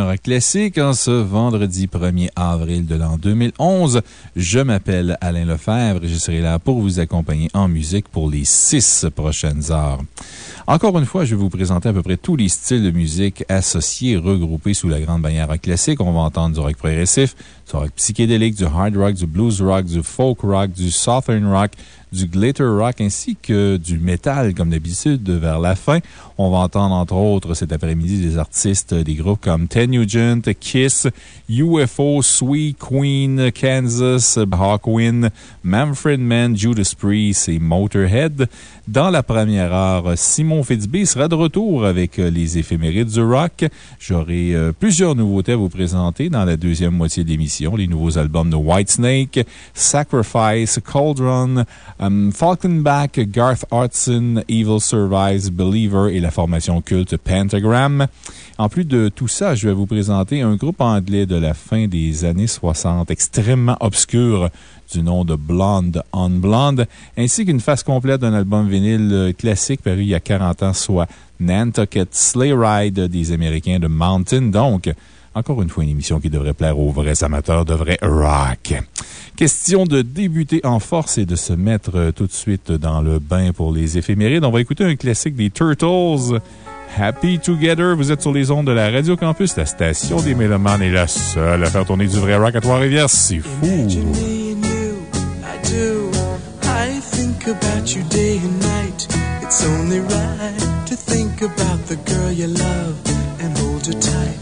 Rock Classique en ce vendredi 1er avril de l'an 2011. Je m'appelle Alain Lefebvre et je serai là pour vous accompagner en musique pour les six prochaines heures. Encore une fois, je vais vous présenter à peu près tous les styles de musique associés, regroupés sous la grande bannière rock classique. On va entendre du rock progressif, du rock psychédélique, du hard rock, du blues rock, du folk rock, du southern rock, du glitter rock ainsi que du metal, comme d'habitude, vers la fin. On va entendre, entre autres, cet après-midi, des artistes des groupes comme Ted Nugent, Kiss, UFO, Sweet Queen, Kansas, Hawkwind, Manfred Mann, Judas Priest et Motorhead. Dans la première heure, Simon Fitzbé sera de retour avec les éphémérides du rock. J'aurai euh, plusieurs nouveautés à vous présenter dans la deuxième moitié de l'émission. Les nouveaux albums de Whitesnake, Sacrifice, Cauldron, um, Falconback, Garth Hudson, Evil Survives, Believer et la formation culte Pentagram. En plus de tout ça, je vais vous présenter un groupe anglais de la fin des années 60 extrêmement obscur du nom de Blonde on Blonde, ainsi qu'une face complète d'un album vinyle euh, classique paru il y a 40 ans, soit Nantucket Sleigh Ride des Américains de Mountain. Donc, encore une fois, une émission qui devrait plaire aux vrais amateurs de vrai rock. Question de débuter en force et de se mettre euh, tout de suite dans le bain pour les éphémérides. On va écouter un classique des Turtles. Happy Together, vous êtes sur les ondes de la Radio Campus, la station des Mélomanes est la seule à faire tourner du vrai rock à Trois-Rivières. C'est fou! It's only right to think about the girl you love and hold tight.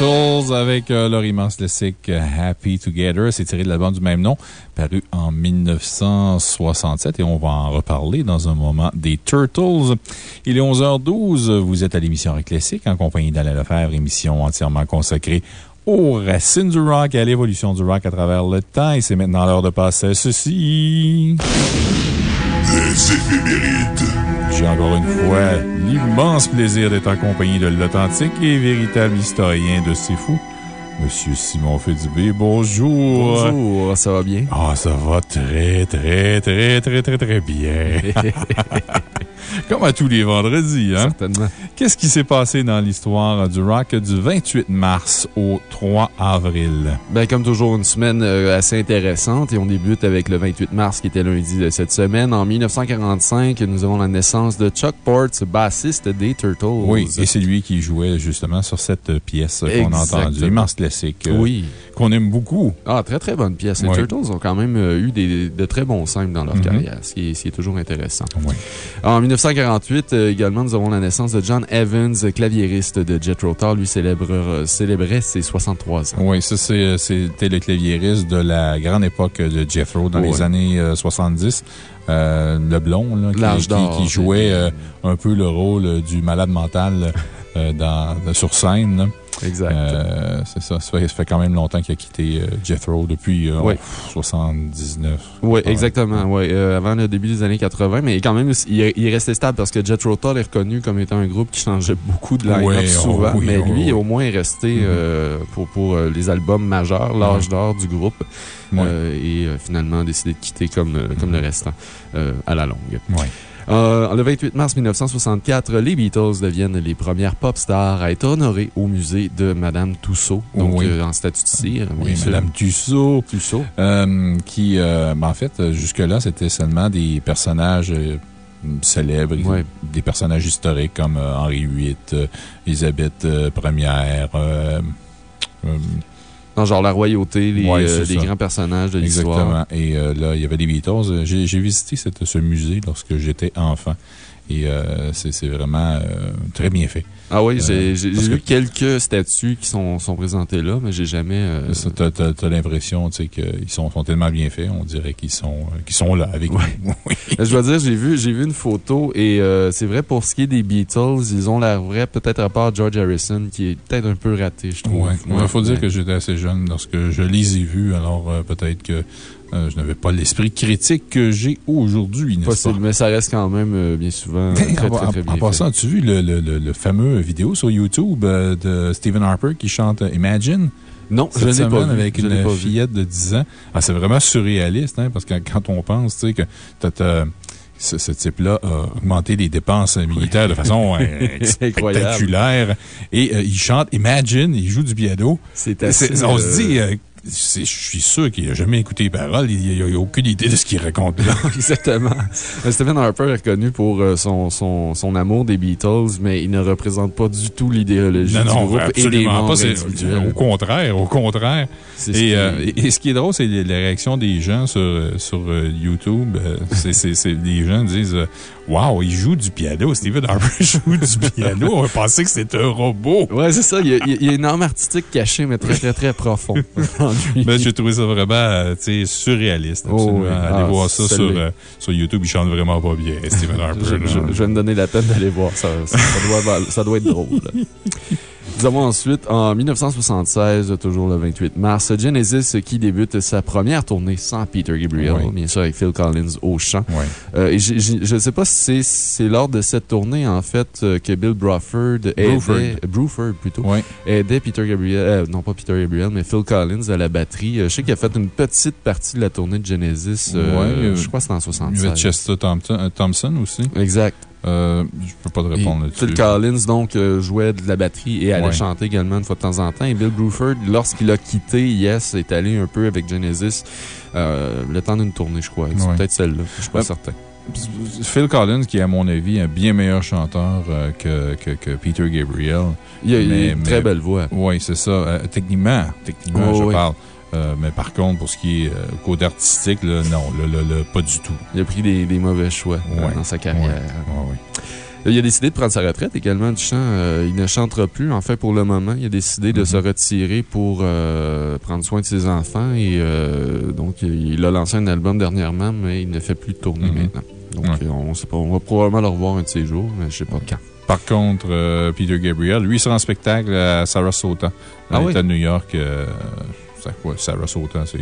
Turtles avec euh, leur immense classique euh, Happy Together. C'est tiré de l'album du même nom, paru en 1967 et on va en reparler dans un moment des Turtles. Il est 11h12. Vous êtes à l'émission Rock Classique en compagnie d'Alain Lefebvre, émission entièrement consacrée aux racines du rock et à l'évolution du rock à travers le temps. Et c'est maintenant l'heure de passer à ceci. Les éphémérides. J'ai encore une fois l'immense plaisir d'être en compagnie de l'authentique et véritable historien de C'est Fou, Monsieur Simon Fédibé. Bonjour. Bonjour, ça va bien? Ah, ça va très, très, très, très, très, très bien. Comme à tous les vendredis, hein? Certainement. Qu'est-ce qui s'est passé dans l'histoire du rock du 28 mars au 3 avril? Ben, comme toujours, une semaine euh, assez intéressante et on débute avec le 28 mars qui était lundi de cette semaine. En 1945, nous avons la naissance de Chuck Ports, bassiste des Turtles. Oui, et c'est lui qui jouait justement sur cette pièce qu'on a entendue. Immense classique. Oui. Qu'on aime beaucoup. Ah, très très bonne pièce. Les. Turtles ont quand même euh, eu des, de très bons simples dans leur Mhm. carrière, ce qui, est, ce qui est toujours intéressant. En 1948, euh, également, nous avons la naissance de John Evans, claviériste de Jethro Tull. Lui célèbre, euh, célébrait ses 63 ans. Oui, ça, c'est- c'était le claviériste de la grande époque de Jethro dans les années euh, 70. Euh, le blond, là, qui- jouait euh, un peu le rôle du malade mental euh, dans, sur scène. Exact. Euh, c'est ça. Ça fait, ça fait quand même longtemps qu'il a quitté euh, Jethro depuis euh, Ouais. 79. Oui, exactement. Ouais, euh, avant le début des années 80, mais quand même, il est, il est resté stable parce que Jethro Tull est reconnu comme étant un groupe qui changeait beaucoup de line-up Ouais, souvent. oh oui, mais oh lui, oui. au moins, est resté Mhm. euh, pour, pour les albums majeurs, l'âge d'or du groupe. Et finalement, décidé de quitter comme, comme le restant euh, à la longue. Ouais. Euh, le 28 mars 1964, les Beatles deviennent les premières pop stars à être honorées au musée de Madame Tussaud, donc Oui. euh, en statut de cire. Oui. Madame Tussaud. Tussaud. Euh, qui, euh, ben, en fait, jusque-là, c'était seulement des personnages célèbres, Ouais. des personnages historiques comme Henri VIII, Élisabeth Ier. Genre la royauté, les, Ouais, euh, les grands personnages de l'histoire. exactement. Et euh, là, il y avait des Beatles. Euh, J'ai j'ai visité cette- ce musée lorsque j'étais enfant. Et euh, c'est vraiment euh, très bien fait. Ah oui, j'ai Euh, vu que- quelques statues qui sont, sont présentées là, mais j'ai jamais. euh, Ça, T'as t'as- t'as l'impression tu sais, qu'ils sont, sont tellement bien faits, on dirait qu'ils sont, euh, qu'ils sont là avec nous. Oui. Je dois dire, j'ai vu, j'ai vu une photo et euh, c'est vrai pour ce qui est des Beatles, ils ont l'air vrai, peut-être à part George Harrison, qui est peut-être un peu raté, je trouve. Ouais. Il faut dire Ouais. que j'étais assez jeune lorsque je les ai vus, alors euh, peut-être que euh, je n'avais pas l'esprit critique que j'ai aujourd'hui, n'est-ce Possible, pas? mais ça reste quand même euh, bien souvent euh, très, En, très, en- très bien en fait. passant, as-tu vu le, le, le, le fameux vidéo sur YouTube euh, de Stephen Harper qui chante Imagine? Non, je ne l'ai pas vu. avec je une pas vu. fillette de 10 ans. Ah, c'est vraiment surréaliste, hein, parce que quand on pense, tu sais, que t'as- ce, ce type-là a augmenté les dépenses militaires de façon spectaculaire. Et euh, il chante Imagine, il joue du piano. C'est On se dit, euh, je suis sûr qu'il n'a jamais écouté les paroles. Il n'a aucune idée de ce qu'il raconte là. Exactement. Euh, Stephen Harper est reconnu pour euh, son, son, son amour des Beatles, mais il ne représente pas du tout l'idéologie du non, groupe et des absolument membres pas. individuels. Au contraire, au contraire. Ce Et, qui- euh, et, et ce qui est drôle, c'est la réaction des gens sur, sur YouTube. C'est- les gens disent Waouh, il joue du piano. Steven Harper joue du piano. On pensait que c'était un robot. Ouais, c'est ça. Il y, a, il y a une âme artistique cachée, mais très, très, très profonde en lui. Mais j'ai trouvé ça vraiment euh, surréaliste. Oh, oui. Allez Ah, voir ça sur, euh, sur YouTube. Il chante vraiment pas bien, Steven Harper. Je, là. je- je vais me donner la peine d'aller voir. Ça, ça, ça doit, val- ça doit être drôle. Nous avons ensuite, en 1976, toujours le 28 mars, Genesis qui débute sa première tournée sans Peter Gabriel, Oui. bien sûr avec Phil Collins au chant. Euh, et je ne sais pas si c'est- c'est lors de cette tournée, en fait, euh, que Bill Bruford aidait, Bruford. Bruford plutôt, Ouais. aidait Peter Gabriel, euh, non pas Peter Gabriel, mais Phil Collins à la batterie. Je sais qu'il a fait une petite partie de la tournée de Genesis, euh, je crois que c'était en Il y 76. avait Chester Thompson, Thompson aussi. Exact. Euh, je peux pas te répondre là-dessus. Phil Collins, donc, euh, jouait de la batterie et allait Ouais. chanter également une fois de temps en temps. Et Bill Bruford, lorsqu'il a quitté Yes, est allé un peu avec Genesis euh, le temps d'une tournée, je crois. C'est Ouais. peut-être celle-là. Je suis pas Euh, certain. Phil Collins, qui est à mon avis un bien meilleur chanteur euh, que, que, que Peter Gabriel. Il a, il a mais- une très belle voix. Oui, c'est ça. Euh, techniquement, techniquement, Oh, je oui. parle. Euh, mais par contre, pour ce qui est euh, côté artistique, là, non, là, là, là, pas du tout. Il a pris des, des mauvais choix euh, Ouais. dans sa carrière. Ouais, ouais. Il a décidé de prendre sa retraite également du chant. Euh, il ne chantera plus, en fait, pour le moment. Il a décidé de Mhm. se retirer pour euh, prendre soin de ses enfants. Et euh, donc, il a lancé un album dernièrement, mais il ne fait plus de tournée Mhm. maintenant. Donc, euh, on sait pas. On va probablement le revoir un de ces jours, mais je sais pas quand. Par contre, euh, Peter Gabriel, lui, il sera en spectacle à Sarasota, dans Ah oui? l'État de New York. Euh, c'est quoi, Sarasota? C'est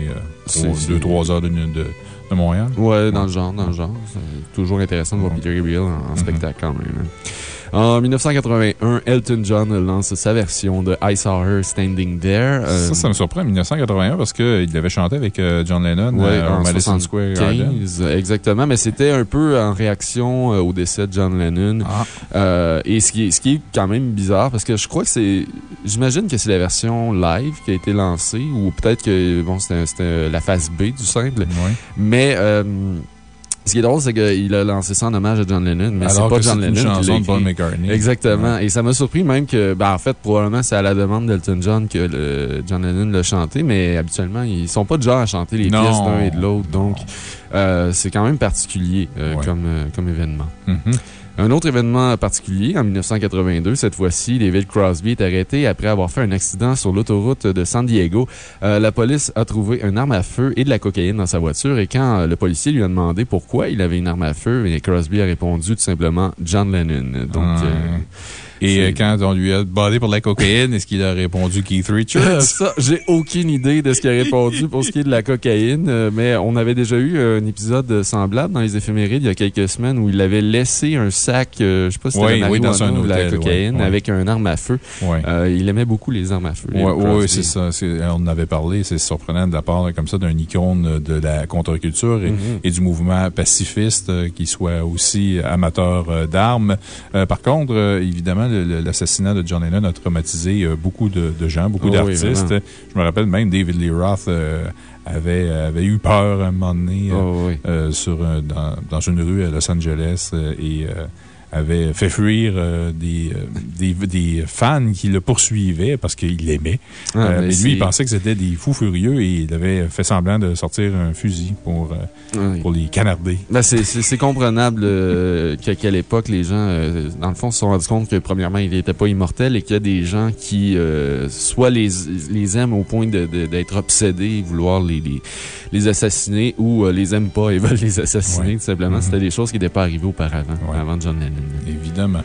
C'est- 2-3 heures de, de, de Montréal? Ouais, dans le genre, dans le genre. C'est toujours intéressant de voir. Peter Gabriel en, en Mhm. spectacle quand même. hein. En 1981, Elton John lance sa version de I Saw Her Standing There. euh, Ça, ça me surprend en 1981 parce qu'il avait chanté avec euh, John Lennon Ouais, à en Madison Square Garden. 15, exactement, mais c'était un peu en réaction euh, au décès de John Lennon. Ah, Euh, et ce qui, est, ce qui est quand même bizarre, parce que je crois que c'est. J'imagine que c'est la version live qui a été lancée, ou peut-être que bon, c'était c'était la phase B du simple. ouais. Mais. euh, ce qui est drôle, c'est qu'il a lancé ça en hommage à John Lennon, mais c'est pas c'est John une Lennon qui chanson l'a de Paul. McCartney. Exactement. Ouais. Et ça m'a surpris même que, ben, en fait, probablement, c'est à la demande d'Elton John que le- John Lennon l'a chanté, mais habituellement, ils sont pas de genre à chanter les Non. pièces d'un et de l'autre. Donc, euh, c'est quand même particulier euh, Ouais. comme, euh, comme événement. Mhm. Un autre événement particulier, en 1982, cette fois-ci, David Crosby est arrêté après avoir fait un accident sur l'autoroute de San Diego. Euh, la police a trouvé une arme à feu et de la cocaïne dans sa voiture et quand euh, le policier lui a demandé pourquoi il avait une arme à feu, et Crosby a répondu tout simplement John Lennon. Donc, euh, Et euh, quand on lui a demandé pour la cocaïne, est-ce qu'il a répondu Keith Richards? Ça, j'ai aucune idée de ce qu'il a répondu pour ce qui est de la cocaïne, euh, mais on avait déjà eu un épisode semblable dans les éphémérides il y a quelques semaines où il avait laissé un sac, euh, je sais pas si c'était Oui, dans un ou de la hôtel, cocaïne, avec un arme à feu. Euh, il aimait beaucoup les armes à feu. Oui, c'est ça. On en avait parlé. C'est surprenant de la part comme ça d'un icône de la contre-culture et, Mhm. et du mouvement pacifiste euh, qui soit aussi amateur euh, d'armes. Euh, par contre, euh, évidemment, l'assassinat de John Lennon a traumatisé euh, beaucoup de, de gens, beaucoup Oh oui, d'artistes. Je me rappelle même David Lee Roth euh, avait, avait eu peur à un moment donné. euh, Oh, oui. euh, sur, dans, dans une rue à Los Angeles euh, et euh, avait fait fuir euh, des, euh, des, des fans qui le poursuivaient parce qu'il l'aimait. Ah, Euh, mais lui, il pensait que c'était des fous furieux et il avait fait semblant de sortir un fusil pour, euh, Oui. pour les canarder. Ben, c'est- comprenable qu'à quelle époque les gens, dans le fond, se sont rendus compte que, premièrement, il n'était pas immortel et qu'il y a des gens qui, soit les, les aiment au point d'être obsédés et vouloir les, les, les assassiner, ou les aiment pas et veulent les assassiner, Ouais. tout simplement. Mhm. C'était des choses qui n'étaient pas arrivées auparavant, Ouais. avant John Lennon. Évidemment.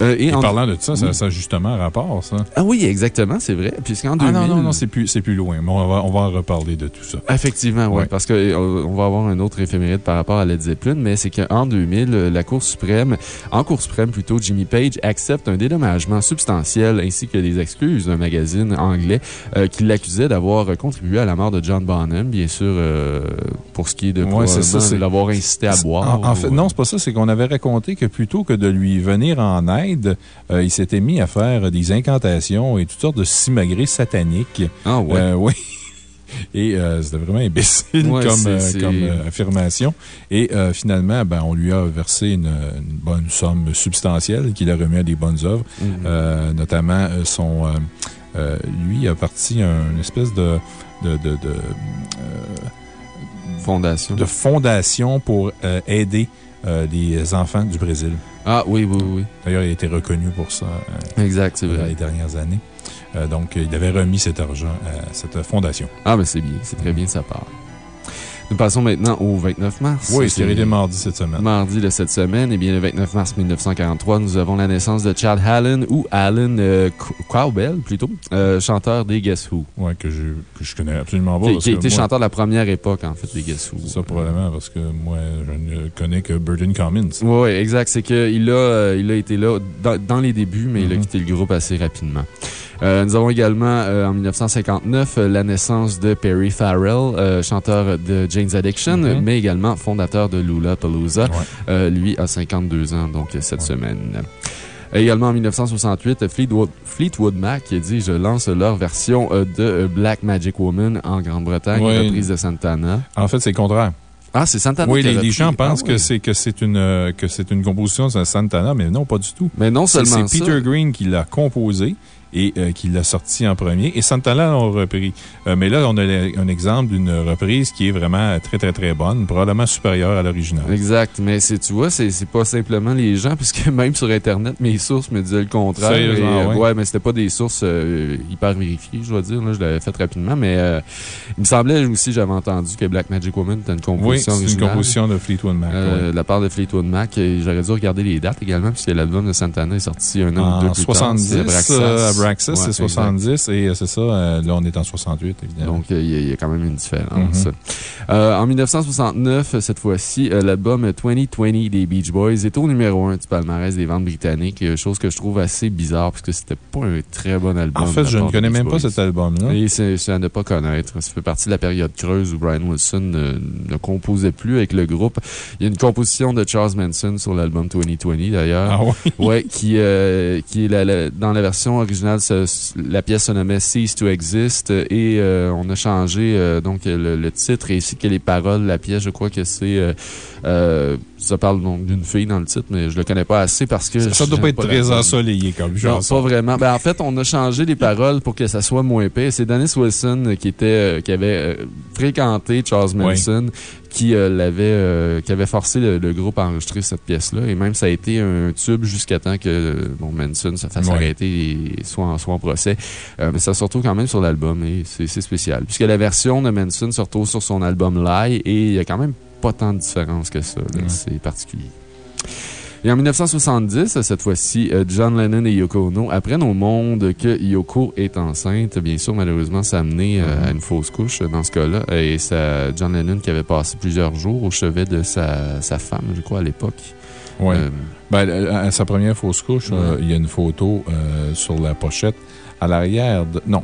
Euh, et Et en- parlant de ça, ça, Oui. ça a justement rapport, ça. Ah oui, exactement, c'est vrai. Puisqu'en 2000. Ah non, non, non, c'est plus, plus loin. Mais on va, on va en reparler de tout ça. Effectivement, oui, Ouais. parce qu'on on va avoir un autre éphéméride par rapport à Led Zeppelin, mais c'est qu'en 2000, euh, la Cour suprême, en Cour suprême plutôt, Jimmy Page accepte un dédommagement substantiel ainsi que des excuses d'un magazine anglais euh, qui l'accusait d'avoir contribué à la mort de John Bonham, bien sûr, euh, pour ce qui est de Ouais, c'est ça, probablement c'est- de l'avoir incité à boire. En, en fait, ou- non, c'est pas ça. C'est qu'on avait raconté que plutôt que de lui venir en aide, euh, il s'était mis à faire des incantations et toutes sortes de simagrées sataniques. Ah ouais. Euh, oui. Et euh, c'était vraiment imbécile Ouais, comme, euh, euh, affirmation. Et finalement, ben, on lui a versé une, une bonne somme substantielle qu'il a remis à des bonnes œuvres, Mhm. notamment son. lui a parti une espèce de. de, de, de, Fondation. de fondation pour aider les enfants du Brésil. Ah oui, oui, oui. D'ailleurs, il a été reconnu pour ça euh, Exact, c'est vrai. les dernières années. Euh, donc, il avait remis cet argent à cette fondation. Ah, mais c'est bien, c'est très bien de sa part. Nous passons maintenant au 29 mars. Oui, c'est arrivé mardi cette semaine. Mardi de cette semaine, eh bien, le 29 mars 1943, nous avons la naissance de Chad Allen ou Alan euh, Cowbell, plutôt, euh, chanteur des Guess Who. Oui, que je, que je connais absolument pas. Qui, a été moi- chanteur de la première époque, en fait, des Guess Who. C'est ça, probablement, parce que moi, je ne connais que Burden Commons. Oui, exact. C'est qu'il a, euh, il a été là dans, dans les débuts, mais il a Mhm. quitté le groupe assez rapidement. Euh, nous avons également, euh, en 1959, euh, la naissance de Perry Farrell, euh, chanteur de Jane's Addiction, Mhm. mais également fondateur de Lula Palooza. Ouais. Euh, lui a 52 ans, donc, cette Ouais. semaine. Également en 1968, Fleetwood, Fleetwood Mac qui dit Je lance leur version euh, de euh, Black Magic Woman en Grande-Bretagne, reprise de Santana. En fait, c'est le contraire. Ah, c'est Santana Oui, les, gens Ah, pensent que c'est que c'est une, que c'est une composition de Santana, mais non, pas du tout. Mais non C'est seulement c'est ça. Peter Green qui l'a composé et euh, qui l'a sorti en premier. Et Santana l'a repris. Euh, mais là, on a un exemple d'une reprise qui est vraiment très, très, très bonne, probablement supérieure à l'original. Exact. Mais tu vois, c'est pas simplement les gens, puisque même sur Internet, mes sources me disaient le contraire. Et, euh, ouais. mais c'était pas des sources euh, hyper vérifiées, je dois dire. Là, je l'avais fait rapidement. mais euh, il me semblait aussi, j'avais entendu que Black Magic Woman était une composition. Oui, c'est une composition de Fleetwood Mac. Ouais. La part de Fleetwood Mac. J'aurais dû regarder les dates également, puisque l'album de Santana est sorti un an ou deux plus tard. 70 c'est 70 et euh, c'est ça. Euh, là, on est en 68, évidemment. Donc, il y, a quand même une différence. -hmm. euh, en 1969, euh, cette fois-ci, l'album 2020 des Beach Boys est au numéro 1 du palmarès des ventes britanniques, chose que je trouve assez bizarre parce que c'était pas un très bon album. En fait, je ne connais même pas cet album-là. Et c'est à ne pas connaître. Ça fait partie de la période creuse où Brian Wilson ne, composait plus avec le groupe. Il y a une composition de Charles Manson sur l'album 2020 d'ailleurs. Ah oui? Ouais, qui, qui est dans la version originale la pièce se nommait Cease to Exist et euh, on a changé euh, donc le, le titre ainsi que les paroles de la pièce. Je crois que c'est. Ça parle donc d'une fille dans le titre, mais je le connais pas assez parce que. Ça, ça doit pas être très ensoleillé comme Non, chanson. pas vraiment. Ben, en fait, on a changé les paroles pour que ça soit moins épais. C'est Dennis Wilson qui était, euh, qui avait euh, fréquenté Charles Manson, qui euh, l'avait, euh, qui avait forcé le, le groupe à enregistrer cette pièce-là. Et même, ça a été un tube jusqu'à temps que, bon, Manson se fasse Ouais. arrêter et soit en, soit en procès. Euh, mais ça se retrouve quand même sur l'album et c'est c'est spécial. Puisque la version de Manson se retrouve sur son album Lie et il y a quand même pas tant de différence que ça. Ouais. C'est particulier. Et en 1970, cette fois-ci, euh, John Lennon et Yoko Ono apprennent au monde que Yoko est enceinte. Bien sûr, malheureusement, ça a mené euh, à une fausse couche dans ce cas-là. Et ça, John Lennon qui avait passé plusieurs jours au chevet de sa, sa femme, je crois, à l'époque. Ouais. Euh, Ben, à sa première fausse couche, Ouais. euh, il y a une photo euh, sur la pochette. À l'arrière, de- non,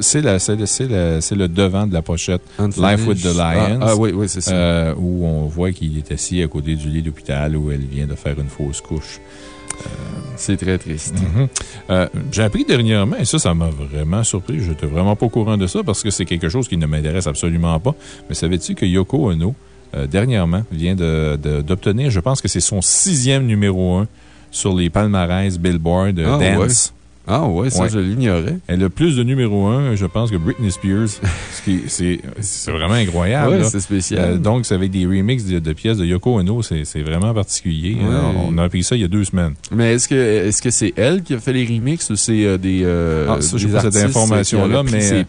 c'est le, devant de la pochette. Life with the Ah, Lions. Ah, oui, oui, c'est ça. euh, où on voit qu'il est assis à côté du lit d'hôpital où elle vient de faire une fausse couche. c'est très triste. Mhm. Euh, J'ai appris dernièrement, et ça, ça m'a vraiment surpris. Je n'étais vraiment pas au courant de ça parce que c'est quelque chose qui ne m'intéresse absolument pas. Mais savais-tu que Yoko Ono, euh, dernièrement, vient de- de- d'obtenir, je pense que c'est son sixième numéro un sur les palmarès Billboard euh, Ah, Dance. Ah, ouais, ça, Ouais. je l'ignorais. Elle a plus de numéro un, je pense, que Britney Spears. ce c'est c'est vraiment incroyable. Ouais, c'est spécial. Euh, donc, c'est avec des remixes de, de pièces de Yoko Ono. C'est c'est vraiment particulier. Ouais. Euh, On a appris ça il y a deux semaines. Mais est-ce que est-ce que c'est elle qui a fait les remixes ou c'est euh, des. euh, Ah, ça, des pas cette information-là, mais-?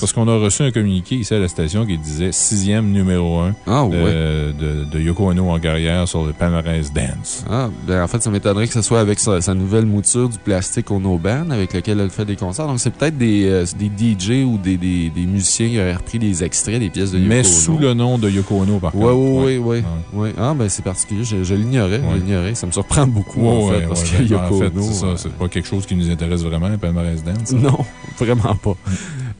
Parce qu'on a reçu un communiqué ici à la station qui disait sixième numéro un Ah, ouais. de, de Yoko Ono en carrière sur le palmarès Dance. Ah, ben en fait, ça m'étonnerait que ce soit avec sa, sa nouvelle mouture du plastique au No Band avec lequel elle fait des concerts. Donc, c'est peut-être des, euh, des DJ ou des, des, des musiciens qui auraient repris des extraits des pièces de Yoko Mais Ono. sous le nom de Yoko Ono, par Ouais, contre. ouais. Ouais. ouais. Ah, ben c'est particulier. Je, je l'ignorais. Ouais. Je l'ignorais. Ça me surprend beaucoup, en fait, parce que ben, Yoko en fait, Ono. c'est ça. euh, C'est pas quelque chose qui nous intéresse vraiment, le palmarès Dance. Non, vraiment pas.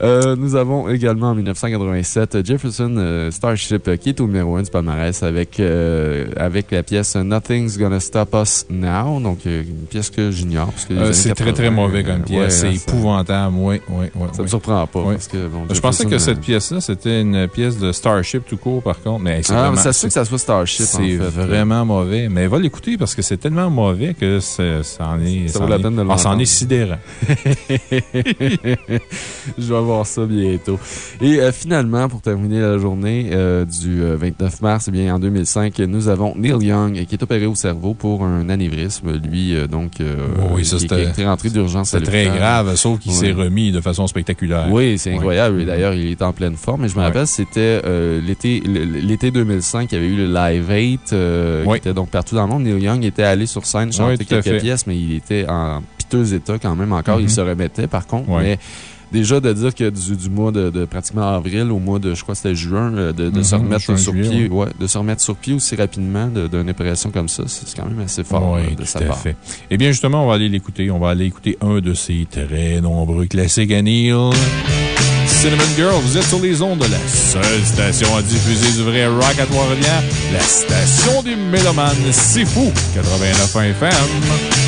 Euh, nous avons également en 1987 Jefferson euh, Starship qui est au numéro 1 du palmarès avec, euh, avec la pièce Nothing's Gonna Stop Us Now. Donc, une pièce que j'ignore. c'est très, 80, très mauvais euh, comme pièce. ouais, c'est ça- épouvantable. Oui, oui, oui. Ça me oui. surprend pas. Ouais. Parce que, bon, Je pensais que cette euh, pièce-là, c'était une pièce de Starship tout court, par contre. Mais c'est Ah, vraiment- mais ça se fait que ça soit Starship, en C'est fait. vraiment mauvais. Mais va l'écouter parce que c'est tellement mauvais que ça en est. Ça vaut la peine de ah, Ça en est sidérant. Je vais voir ça bientôt. Et euh, finalement, pour terminer la journée euh, du euh, 29 mars, eh bien, en 2005, nous avons Neil Young qui est opéré au cerveau pour un anévrisme. Lui, euh, donc, euh, Oh oui, ça, qui- qui est rentré d'urgence C'est très grave, sauf qu'il Ouais. s'est remis de façon spectaculaire. Oui, c'est Ouais. incroyable. Et d'ailleurs, il est en pleine forme. Et je me Ouais. rappelle, c'était euh, l'été le- l'été 2005, il y avait eu le Live 8 euh, qui était donc partout dans le monde. Neil Young était allé sur scène chanter quelques pièces, mais il était en piteux état quand même encore. Mhm. Il se remettait, par contre. Mais déjà, de dire que du, du mois de, de pratiquement avril au mois de, je crois que c'était juin, euh, de, se Mhm, remettre juin, sur juillet, pied, ouais, de se remettre sur pied aussi rapidement de- d'une opération comme ça, c'est quand même assez fort euh, de tout sa à part. fait. Eh bien, justement, on va aller l'écouter. On va aller écouter un de ses très nombreux classiques à Neil. Cinnamon Girl, vous êtes sur les ondes de la seule station à diffuser du vrai rock à Trois-Rivières, la station des Mélomanes. C'est fou! 89 FM.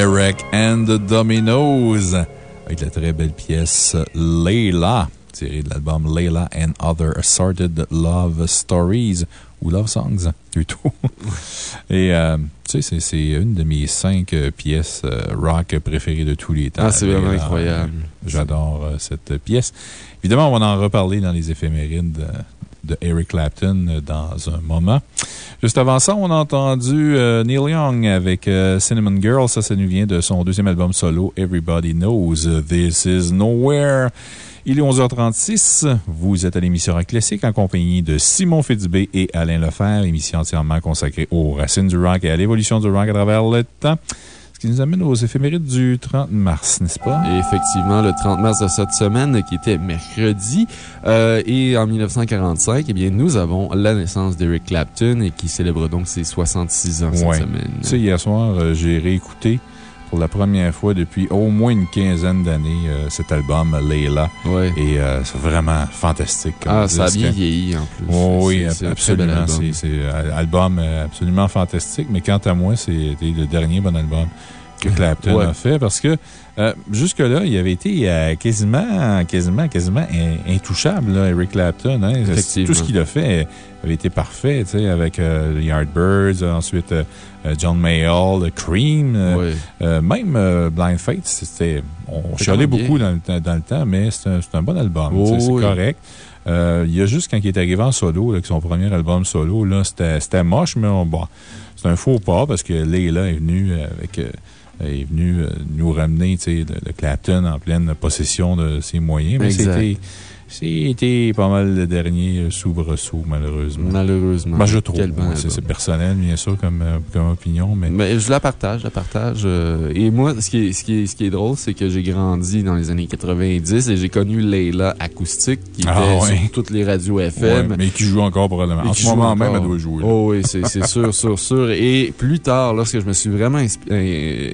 Derek and the Dominoes, avec la très belle pièce Layla, tirée de l'album Layla and Other Assorted Love Stories, ou Love Songs, plutôt. Et, euh, tu sais, c'est une de mes cinq euh, pièces euh, rock préférées de tous les temps. Ah, c'est vraiment incroyable. J'adore cette pièce. Évidemment, on va en reparler dans les éphémérides de, Eric Clapton dans un moment. Juste avant ça, on a entendu euh, Neil Young avec euh, Cinnamon Girl. Ça, ça nous vient de son deuxième album solo, Everybody Knows This Is Nowhere. Il est 11h36. Vous êtes à l'émission Rock Classique en compagnie de Simon Fitzbé et Alain Lefebvre, émission entièrement consacrée aux racines du rock et à l'évolution du rock à travers le temps. Qui nous amène aux éphémérides du 30 mars, n'est-ce pas? Effectivement, le 30 mars de cette semaine, qui était mercredi, euh, et en 1945, eh bien, nous avons la naissance d'Eric Clapton et qui célèbre donc ses 66 ans cette semaine. Tu sais, hier soir, euh, j'ai réécouté pour la première fois depuis au moins une quinzaine d'années euh, cet album, Layla. Ouais. Et euh, c'est vraiment fantastique. Ah, ça a bien vieilli en plus. Oh, oui, absolument. C'est un album euh, absolument fantastique. Mais quant à moi, c'était le dernier bon album que Clapton Ouais. a fait parce que euh, jusque-là, il avait été euh, quasiment, quasiment, quasiment in- intouchable, là, Eric Clapton. Hein. Tout ce qu'il a fait avait été parfait, tu sais, avec euh, The Yardbirds, ensuite euh, John Mayall, The Cream. même Blind Fate, c'était. On chialait beaucoup dans le, temps- dans le temps, mais c'est un, bon album. Oh, c'est oui. correct. Il y a juste quand il est arrivé en solo, avec son premier album solo, là, c'était moche, mais on- bon, c'est un faux pas parce que Leila est venu avec. Euh, est venu euh, nous ramener le, le Clapton en pleine possession de ses moyens. Mais c'était c'était pas mal le dernier euh, soubresaut, malheureusement. Malheureusement. Moi, je trouve. C'est personnel, bien sûr, comme, euh, comme opinion, mais. Mais je la partage, je la partage. euh, et moi, ce qui est, ce qui est, ce qui est drôle, c'est que j'ai grandi dans les années 90 et j'ai connu Leila acoustique qui était Ah, ouais. sur toutes les radios FM. Ouais, mais qui joue encore probablement. En ce moment même, elle doit jouer. là. Oh oui, c'est c'est sûr, sûr, sûr. Et plus tard, lorsque je me suis vraiment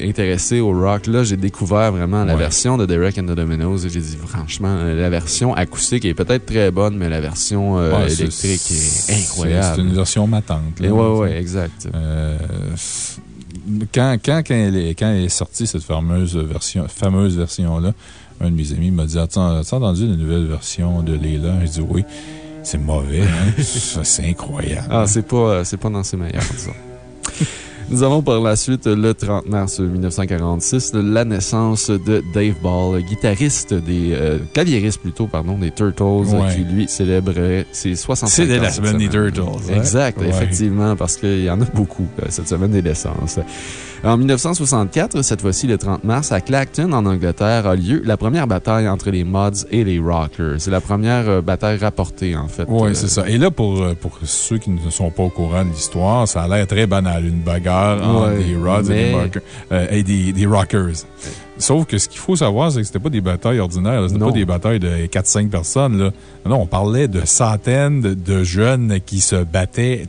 intéressé au rock, là, j'ai découvert vraiment la Ouais. version de Derek and the Dominoes et j'ai dit, franchement, la version acoustique est peut-être très bonne, mais la version euh, Ouais, électrique est incroyable. C'est une version matante. là. Et ouais, ouais, exact. Euh, quand, quand, quand, elle est, quand elle est sortie, cette fameuse version, fameuse version-là, un de mes amis m'a dit Attends, as entendu la nouvelle version de Leila? J'ai dit Oui. C'est mauvais, hein? C'est incroyable. Ah, c'est pas, euh, pas dans ses meilleurs, disons. Nous avons par la suite, le 30 mars 1946, la naissance de Dave Ball, guitariste des, euh, claviériste plutôt, pardon, des Turtles, Ouais. qui lui célébrait ses 65 ans. C'est la semaine des. Turtles? Exact, Ouais. effectivement, parce qu'il y en a beaucoup euh, cette semaine des naissances. En 1964, cette fois-ci le 30 mars, à Clacton, en Angleterre, a lieu la première bataille entre les Mods et les Rockers. C'est la première euh, bataille rapportée, en fait. Oui, Euh, c'est ça. Et là, pour, euh, pour ceux qui ne sont pas au courant de l'histoire, ça a l'air très banal. Une bagarre entre Ouais, des Rods et, euh, des, des Rockers. Sauf que ce qu'il faut savoir, c'est que c'était pas des batailles ordinaires. C'était pas des batailles de 4-5 personnes. Là. Non, on parlait de centaines de, jeunes qui se battaient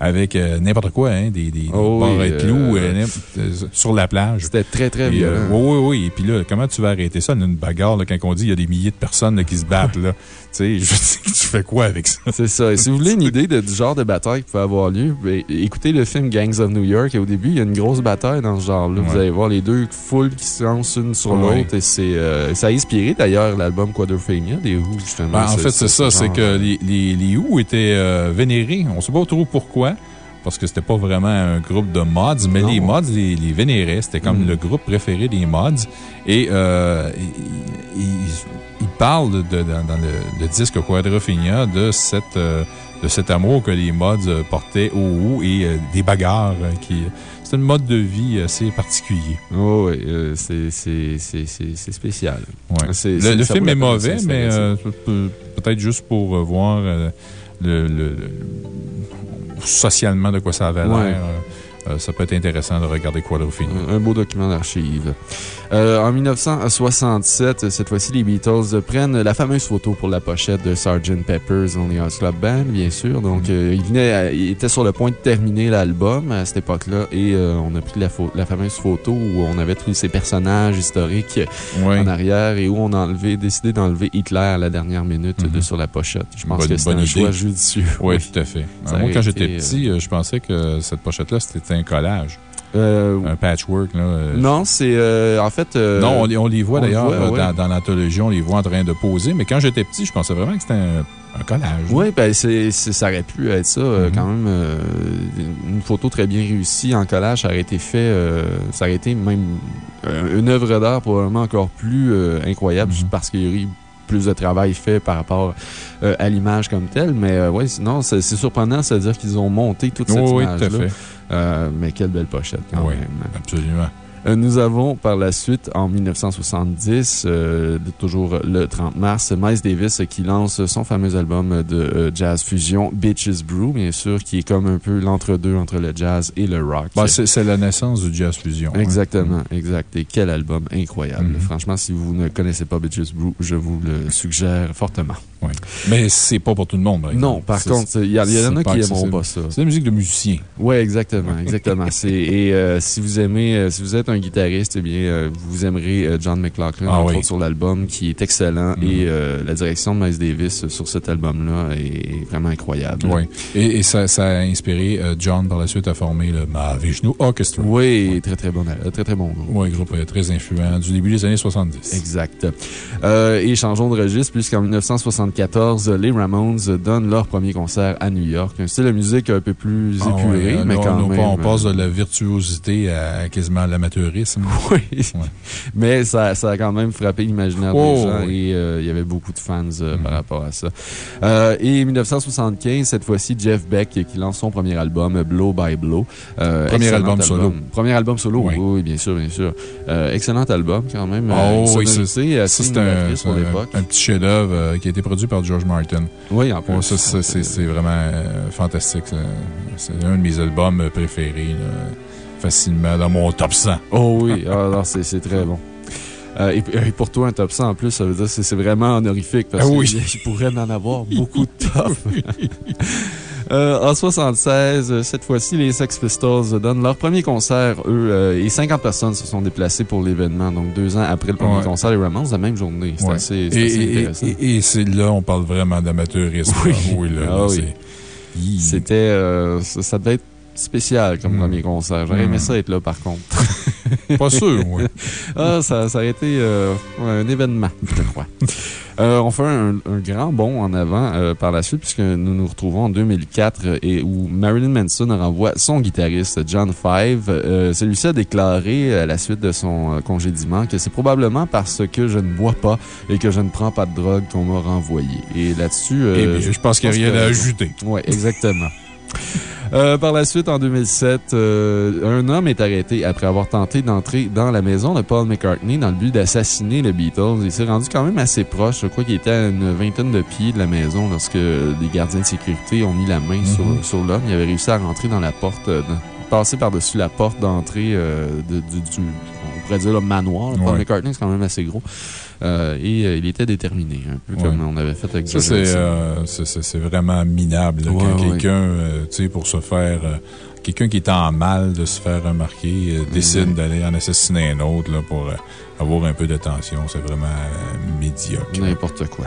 avec euh, n'importe quoi, hein, des, des, Oh oui, clous euh, euh, sur la plage. C'était très, très Et, violent. oui, oui, oui. Et puis là, comment tu vas arrêter ça, une bagarre, là, quand on dit qu'il y a des milliers de personnes là, qui se battent, là? tu sais, je sais que tu fais quoi avec ça? C'est ça. Et si vous voulez une idée de, du genre de bataille qui peut avoir lieu, ben, écoutez le film Gangs of New York. Et au début, il y a une grosse bataille dans ce genre-là. Vous allez voir les deux foules qui se une sur l'autre. Et c'est, euh, ça a inspiré d'ailleurs l'album Quadrophenia des Who, justement. Ben, en fait, c'est ce ça. C'est que les, les, les Who étaient euh, vénérés. On ne sait pas trop pourquoi. Parce que c'était pas vraiment un groupe de mods, mais Non. les mods les, les vénéraient. C'était comme Mm. le groupe préféré des mods. Et euh, ils, parlent de, dans, dans le, le disque Quadrophenia de, cette, de cet amour que les mods portaient aux Who et des bagarres. qui C'est un mode de vie assez particulier. Oh, oui, euh, c'est, spécial. Ouais. Le, film est mauvais, mais euh, peut- peut-être juste pour euh, voir le, le- le- socialement de quoi ça avait l'air. Ouais. Euh, euh, ça peut être intéressant de regarder Quadrophenia. Un, un beau document d'archives. Euh, en 1967, cette fois-ci, les Beatles prennent la fameuse photo pour la pochette de Sgt. Pepper's Only Hearts Club Band, bien sûr. Donc, euh, il, venait à- il était sur le point de terminer l'album à cette époque-là et euh, on a pris la, fameuse photo où on avait tous ces personnages historiques en arrière et où on a enlevé, décidé d'enlever Hitler à la dernière minute Mhm. de sur la pochette. Je pense Bonne- que bonne un choix idée. judicieux. Oui, tout à fait. Euh, Moi, quand j'étais petit, euh, je pensais que cette pochette-là, c'était un collage. Euh, Un patchwork, là. euh, non, c'est euh, en fait. euh, Non, on les, on les voit d'ailleurs ouais. dans, dans l'anthologie, on les voit en train de poser, mais quand j'étais petit, je pensais vraiment que c'était un, un collage. Oui, ben c'est, c'est- ça aurait pu être ça, Mhm. quand même. une photo très bien réussie en collage, ça aurait été fait, ça aurait été même une œuvre d'art probablement encore plus incroyable, Mhm. parce qu'il y aurait plus de travail fait par rapport euh, à l'image comme telle. Mais oui, sinon, c'est, surprenant, c'est-à-dire qu'ils ont monté toute cette Oui, oui, tout à image-là. fait. Euh, mais quelle belle pochette, quand Oui, même. absolument. Euh, Nous avons par la suite, en 1970, euh, toujours le 30 mars, Miles Davis qui lance son fameux album de euh, jazz fusion, Bitches Brew, bien sûr, qui est comme un peu l'entre-deux entre le jazz et le rock. Bah, c'est la naissance du jazz fusion. hein. Exactement, exact. Et quel album incroyable. Mhm. Franchement, si vous ne connaissez pas Bitches Brew, je vous le suggère fortement. Oui. Mais c'est pas pour tout le monde, par. Non, par contre, il y, en a qui accessible. aimeront pas ça. C'est la musique de musicien. Oui, exactement, exactement. Et euh, si vous aimez, si vous êtes un guitariste, eh bien, euh, vous aimerez euh, John McLaughlin, Ah oui. sur l'album, qui est excellent. Mhm. Et euh, la direction de Miles Davis sur cet album-là est vraiment incroyable. Oui. Et, et ça, ça a inspiré John par la suite à former le Mahavishnu Orchestra. Oui, très très bon, très très bon groupe. Oui, groupe très influent du début des années 70. Exact. Euh, et changeons de registre, puisqu'en 1974, les Ramones donnent leur premier concert à New York. Un style de musique un peu plus Ah épuré, ouais, mais là, quand on, même. On passe de la virtuosité à quasiment Oui. Ouais. Mais ça, ça a quand même frappé l'imaginaire Oh, des gens oui. et euh, il y avait beaucoup de fans euh, Mhm. par rapport à ça. Euh, et 1975, cette fois-ci, Jeff Beck qui lance son premier album, Blow by Blow. Premier album solo. Premier album solo, Oui. bien sûr, bien sûr. Excellent album quand même. Oh, oui, c'est un, pour un- un petit chef-d'œuvre qui a été produit par George Martin. Oui, en plus. Ça, ça, c'est vraiment fantastique. C'est un de mes albums préférés, là, facilement dans mon top 100. Oh oui, ah, non, c'est très bon. Euh, et, et pour toi, un top 100 en plus, ça veut dire que c'est- vraiment honorifique parce Ah oui. qu'il pourrait en avoir beaucoup de top. Euh, en 76, euh, cette fois-ci, les Sex Pistols donnent leur premier concert, eux, euh, et 50 personnes se sont déplacées pour l'événement. Donc, deux ans après le premier Ouais. concert, les Ramones, la même journée. C'est Ouais. assez, Et, assez intéressant. et- et c'est là, on parle vraiment d'amateurisme. Oui. là. oui, là, Ah là, oui. C'était, euh, ça, ça devait être spécial comme Mm. premier concert. J'aurais aimé Mm. ça être là, par contre. Pas sûr, oui. Ah, ça, ça a été euh, un événement, je crois. Euh, on fait un, un grand bond en avant euh, par la suite, puisque nous nous retrouvons en 2004 euh, et où Marilyn Manson renvoie son guitariste John Five. Euh, Celui-ci a déclaré à la suite de son congédiement que c'est probablement parce que je ne bois pas et que je ne prends pas de drogue qu'on m'a renvoyé. Et là-dessus. Eh je pense qu'il n'y a rien à ajouter. oui, exactement. Euh, par la suite, en 2007, euh, un homme est arrêté après avoir tenté d'entrer dans la maison de Paul McCartney dans le but d'assassiner les Beatles. Il s'est rendu quand même assez proche. Je crois qu'il était à une vingtaine de pieds de la maison lorsque les gardiens de sécurité ont mis la main Mhm. sur, sur l'homme. Il avait réussi à rentrer dans la porte, euh, dans- passer par-dessus la porte d'entrée euh, de- du, du- on pourrait dire le manoir. Paul Ouais. McCartney, c'est quand même assez gros. Euh, et euh, il était déterminé, un peu Ouais. comme on avait fait avec Ça, c'est euh, c'est- vraiment minable. là, Ouais, quand ouais. quelqu'un, tu sais, pour se faire. quelqu'un qui est en mal de se faire remarquer euh, décide Mhm. d'aller en assassiner un autre là, pour euh, avoir un peu d'attention. C'est vraiment euh, médiocre. N'importe quoi.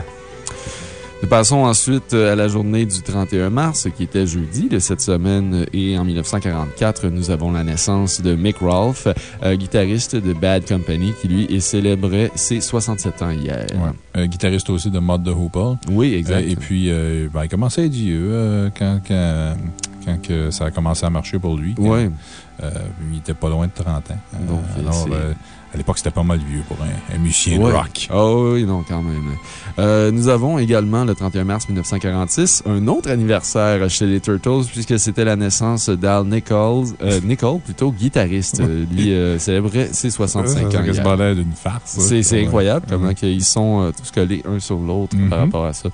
Nous passons ensuite euh, à la journée du 31 mars, qui était jeudi de cette semaine. Et en 1944, nous avons la naissance de Mick Rolfe, euh, guitariste de Bad Company, qui lui est célébrait ses 67 ans hier. Ouais. Euh, guitariste aussi de Mod de Hoople. Oui, exact. Euh, et puis, ben, il commençait à être vieux quand, quand, quand que ça a commencé à marcher pour lui. Oui. il était pas loin de 30 ans. Donc, alors, c'est- euh, à l'époque, c'était pas mal vieux pour un, un musicien Ouais. de rock. Ah oui, non, quand même. Euh, nous avons également, le 31 mars 1946, un autre anniversaire chez les Turtles, puisque c'était la naissance d'Al Nichols, euh, Nicole, plutôt guitariste. Lui euh, célébrait ses 65 ans. D'une farce. C'est c'est incroyable comment ils sont euh, tous collés un sur l'autre par rapport à ça.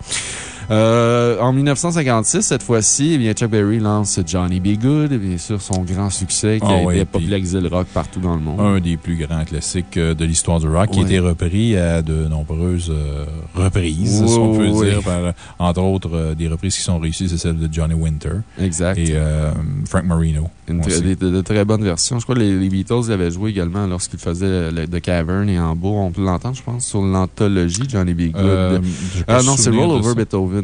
Euh, en 1956, cette fois-ci, eh bien, Chuck Berry lance Johnny B. Good, et bien sûr son grand succès qui Ah a ouais, popularisé le rock partout dans le monde. Un des plus grands classiques euh, de l'histoire du rock qui a été repris à de nombreuses euh, reprises, si on peut dire. par, entre autres, euh, des reprises qui sont réussies, c'est celle de Johnny Winter Exact. et Frank Marino. Une des- de, de très bonnes versions. Je crois que les, les Beatles l'avaient joué également lorsqu'ils faisaient le, The Cavern et en beau. On peut l'entendre, je pense, sur l'anthologie Johnny B. Good. Ah non, c'est Roll Over ça.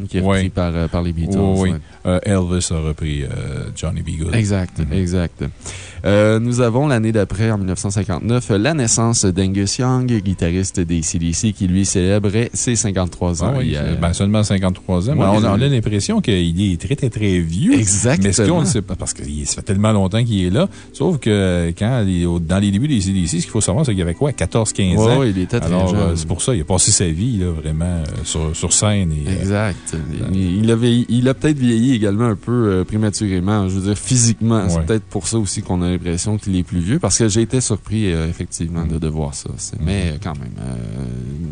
Qui est repris par, euh, par les Beatles. Oui. Euh, Elvis a repris euh, Johnny B. Good. Exact, Mhm. exact. Euh, nous avons l'année d'après, en 1959, la naissance d'Angus Young, guitariste des CDC, qui lui célébrait ses 53 ans. Ah oui, hier. ben, seulement 53 ans. Ouais, on, a l'impression qu'il est très, très, très vieux. Exactement. Mais ce qu'on ne sait pas, parce que ça fait tellement longtemps qu'il est là. Sauf que quand, il- au- dans les débuts des CDC, ce qu'il faut savoir, c'est qu'il avait quoi, 14, 15 Ouais, ans? ouais, il était très Alors, jeune. euh, c'est pour ça, il a passé sa vie, là, vraiment, euh, sur, sur scène. Et, euh, Exact. Il, il avait, il a peut-être vieilli également un peu euh, prématurément. Je veux dire, physiquement. C'est peut-être pour ça aussi qu'on a l'impression qu'il est plus vieux. Parce que j'ai été surpris, euh, effectivement, de, de voir ça. Mais quand même, euh,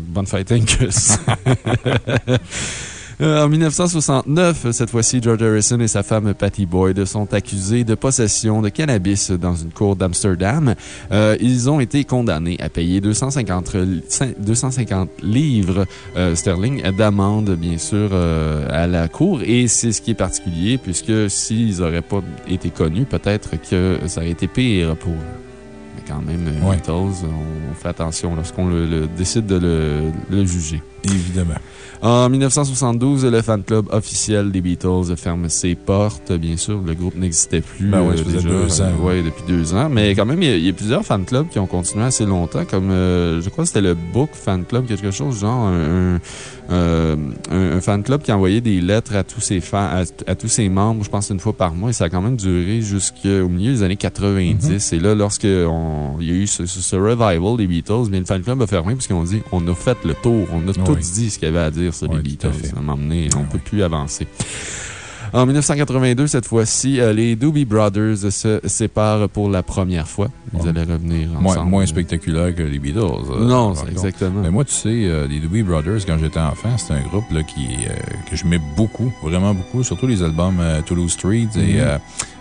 bonne fête, Angus. Euh, En 1969, cette fois-ci, George Harrison et sa femme Patty Boyd sont accusés de possession de cannabis dans une cour d'Amsterdam. Euh, ils ont été condamnés à payer 250, li- 250 livres euh, sterling d'amende, bien sûr, à la cour. Et c'est ce qui est particulier, puisque s'ils n'auraient pas été connus, peut-être que ça aurait été pire pour eux. Mais quand même, Ouais. Beatles, on fait attention lorsqu'on le- le- décide de le, le juger. évidemment. En 1972, le fan club officiel des Beatles ferme ses portes. Bien sûr, le groupe n'existait plus. Ben ouais, euh, ça faisait déjà. deux ans. Ouais, depuis deux ans. Mais quand même, il y a- il y, a plusieurs fan clubs qui ont continué assez longtemps, comme euh, je crois que c'était le Book Fan Club, quelque chose genre un, un, euh, un- un fan club qui envoyait des lettres à tous ses fans, à, à tous ses membres, je pense une fois par mois, et ça a quand même duré jusqu'au milieu des années 90. Et là, lorsque on- il y a eu ce, revival des Beatles, bien, le fan club a fermé parce qu'on dit on a fait le tour, on a tout Oui. dit ce qu'il y avait à dire sur Oui, les tout à Beatles. À un moment donné, on ne peut plus avancer. En 1982, cette fois-ci, euh, les Doobie Brothers se séparent pour la première fois. Ils Ouais. allaient revenir Moins, ensemble. moins spectaculaire que les Beatles. euh, Non, exactement. Mais moi, tu sais, euh, les Doobie Brothers, quand j'étais enfant, c'était un groupe là, qui, euh, que je mets beaucoup, vraiment beaucoup, surtout les albums Toulouse Street et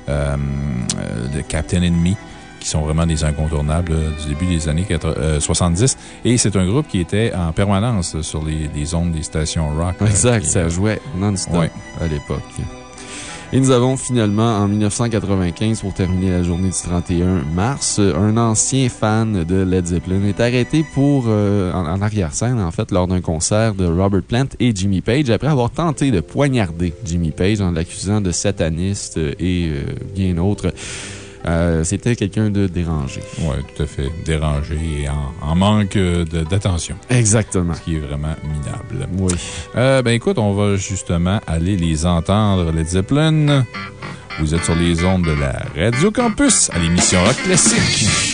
Mhm. The Captain and Me, qui sont vraiment des incontournables euh, du début des années 80, euh, 70. Et c'est un groupe qui était en permanence sur les, les ondes des stations rock. euh, Exact, ça jouait non-stop Ouais. à l'époque. Et nous avons finalement, en 1995, pour terminer la journée du 31 mars, un ancien fan de Led Zeppelin est arrêté pour, euh, en, en arrière-scène, en fait, lors d'un concert de Robert Plant et Jimmy Page, après avoir tenté de poignarder Jimmy Page en l'accusant de sataniste et euh, bien autre. Euh, C'était quelqu'un de dérangé. Oui, tout à fait. Dérangé et en, en manque euh, d'attention. Exactement. Ce qui est vraiment minable. Oui. Euh, ben écoute, on va justement aller les entendre, Led Zeppelin. Vous êtes sur les ondes de la Radio Campus à l'émission Rock Classique.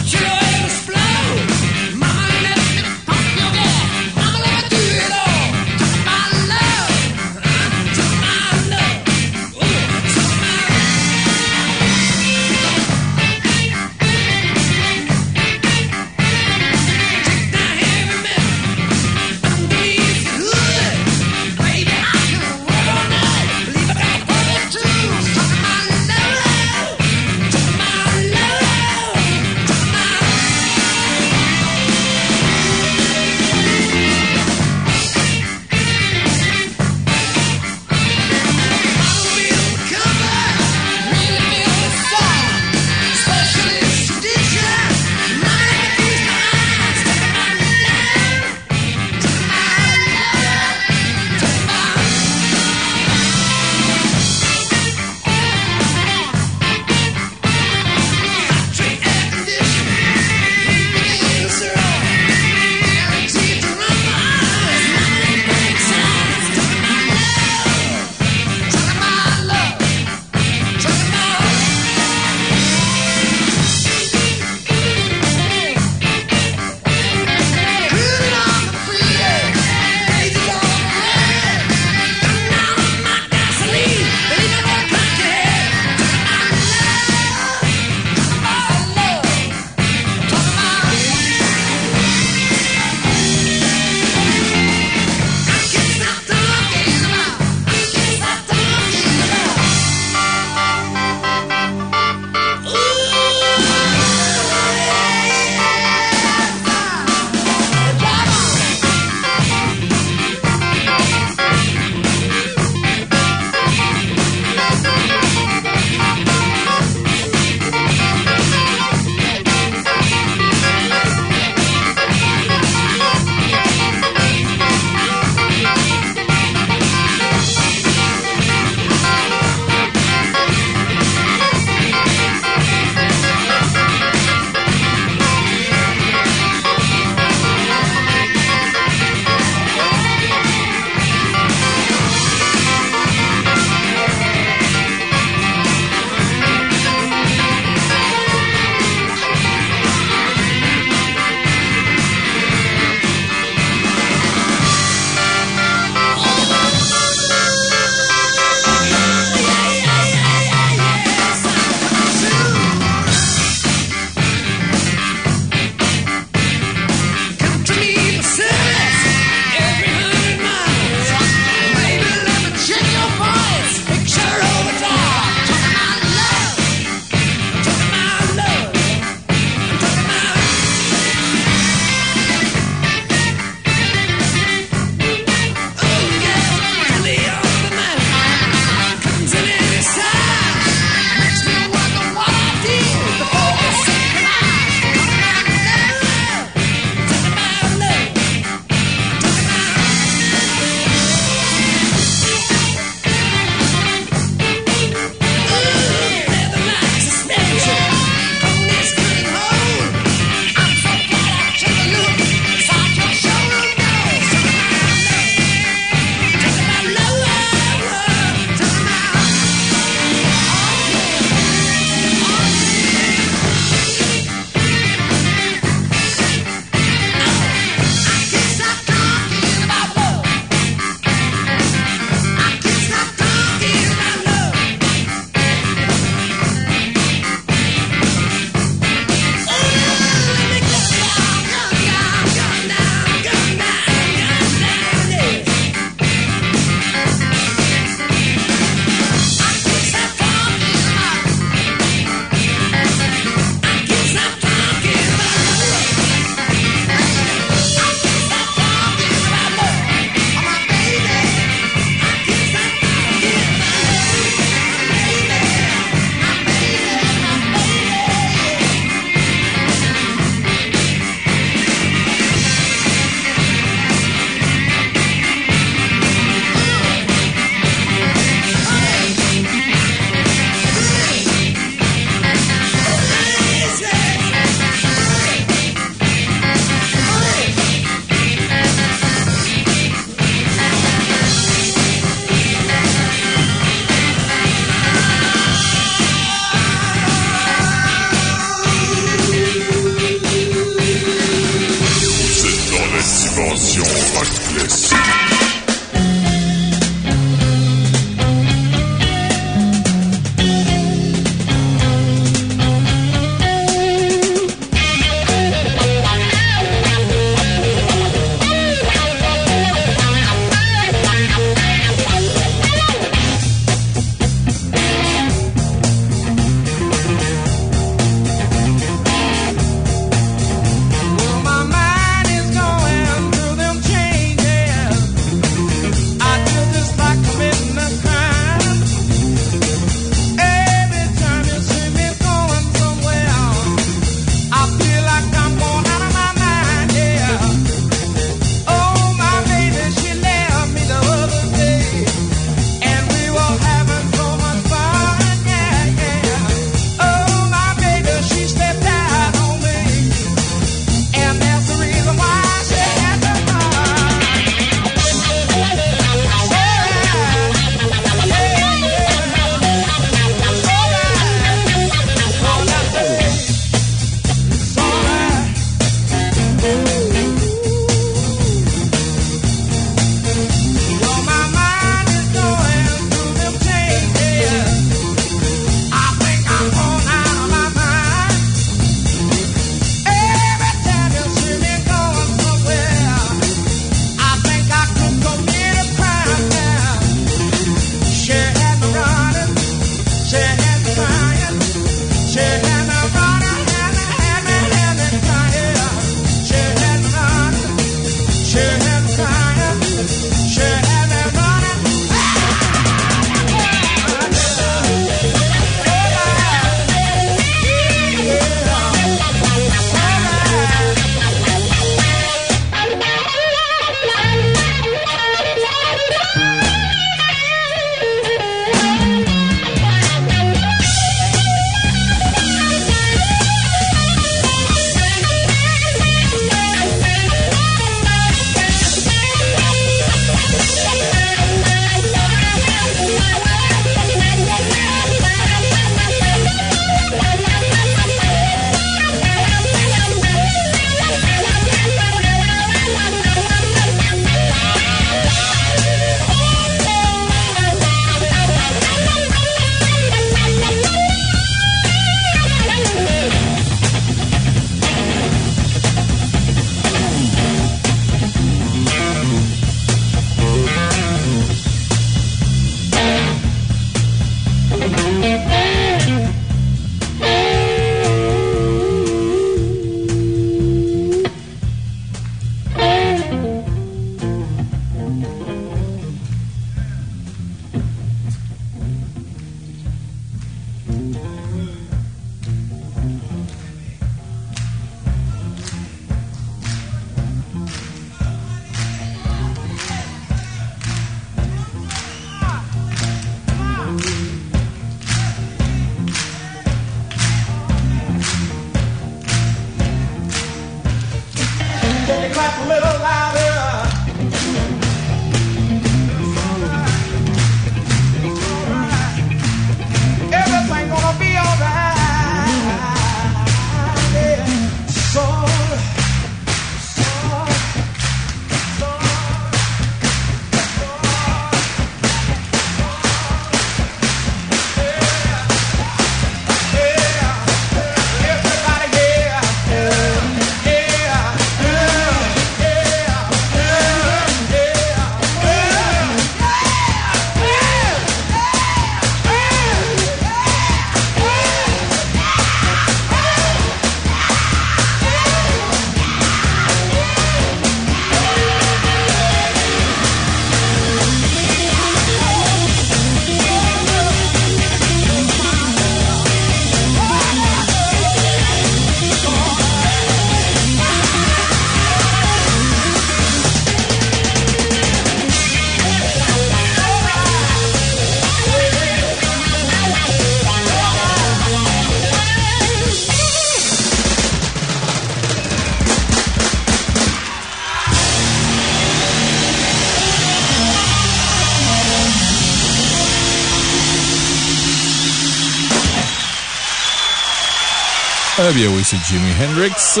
Bien oui, c'est Jimi Hendrix.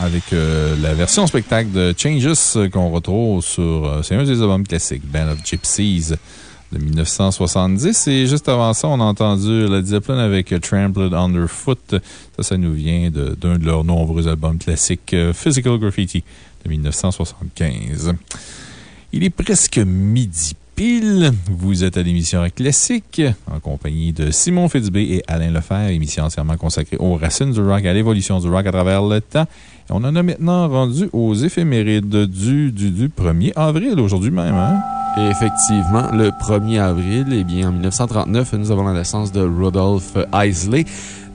Avec euh, la version spectacle de Changes qu'on retrouve sur. euh, c'est un des albums classiques, Band of Gypsies de 1970. Et juste avant ça, on a entendu Led Zeppelin avec Trampled Underfoot. Ça, ça nous vient d'un de, leurs nombreux albums classiques, euh, Physical Graffiti de 1975. Il est presque midi pile. Vous êtes à l'émission Classique en compagnie de Simon Fitzbé et Alain Lefebvre, émission entièrement consacrée aux racines du rock, à l'évolution du rock à travers le temps. Et on en a maintenant rendu aux éphémérides du, du, du 1er avril, aujourd'hui même. Hein? Et effectivement, le 1er avril, eh bien, en 1939, nous avons la naissance de Rudolph Isley,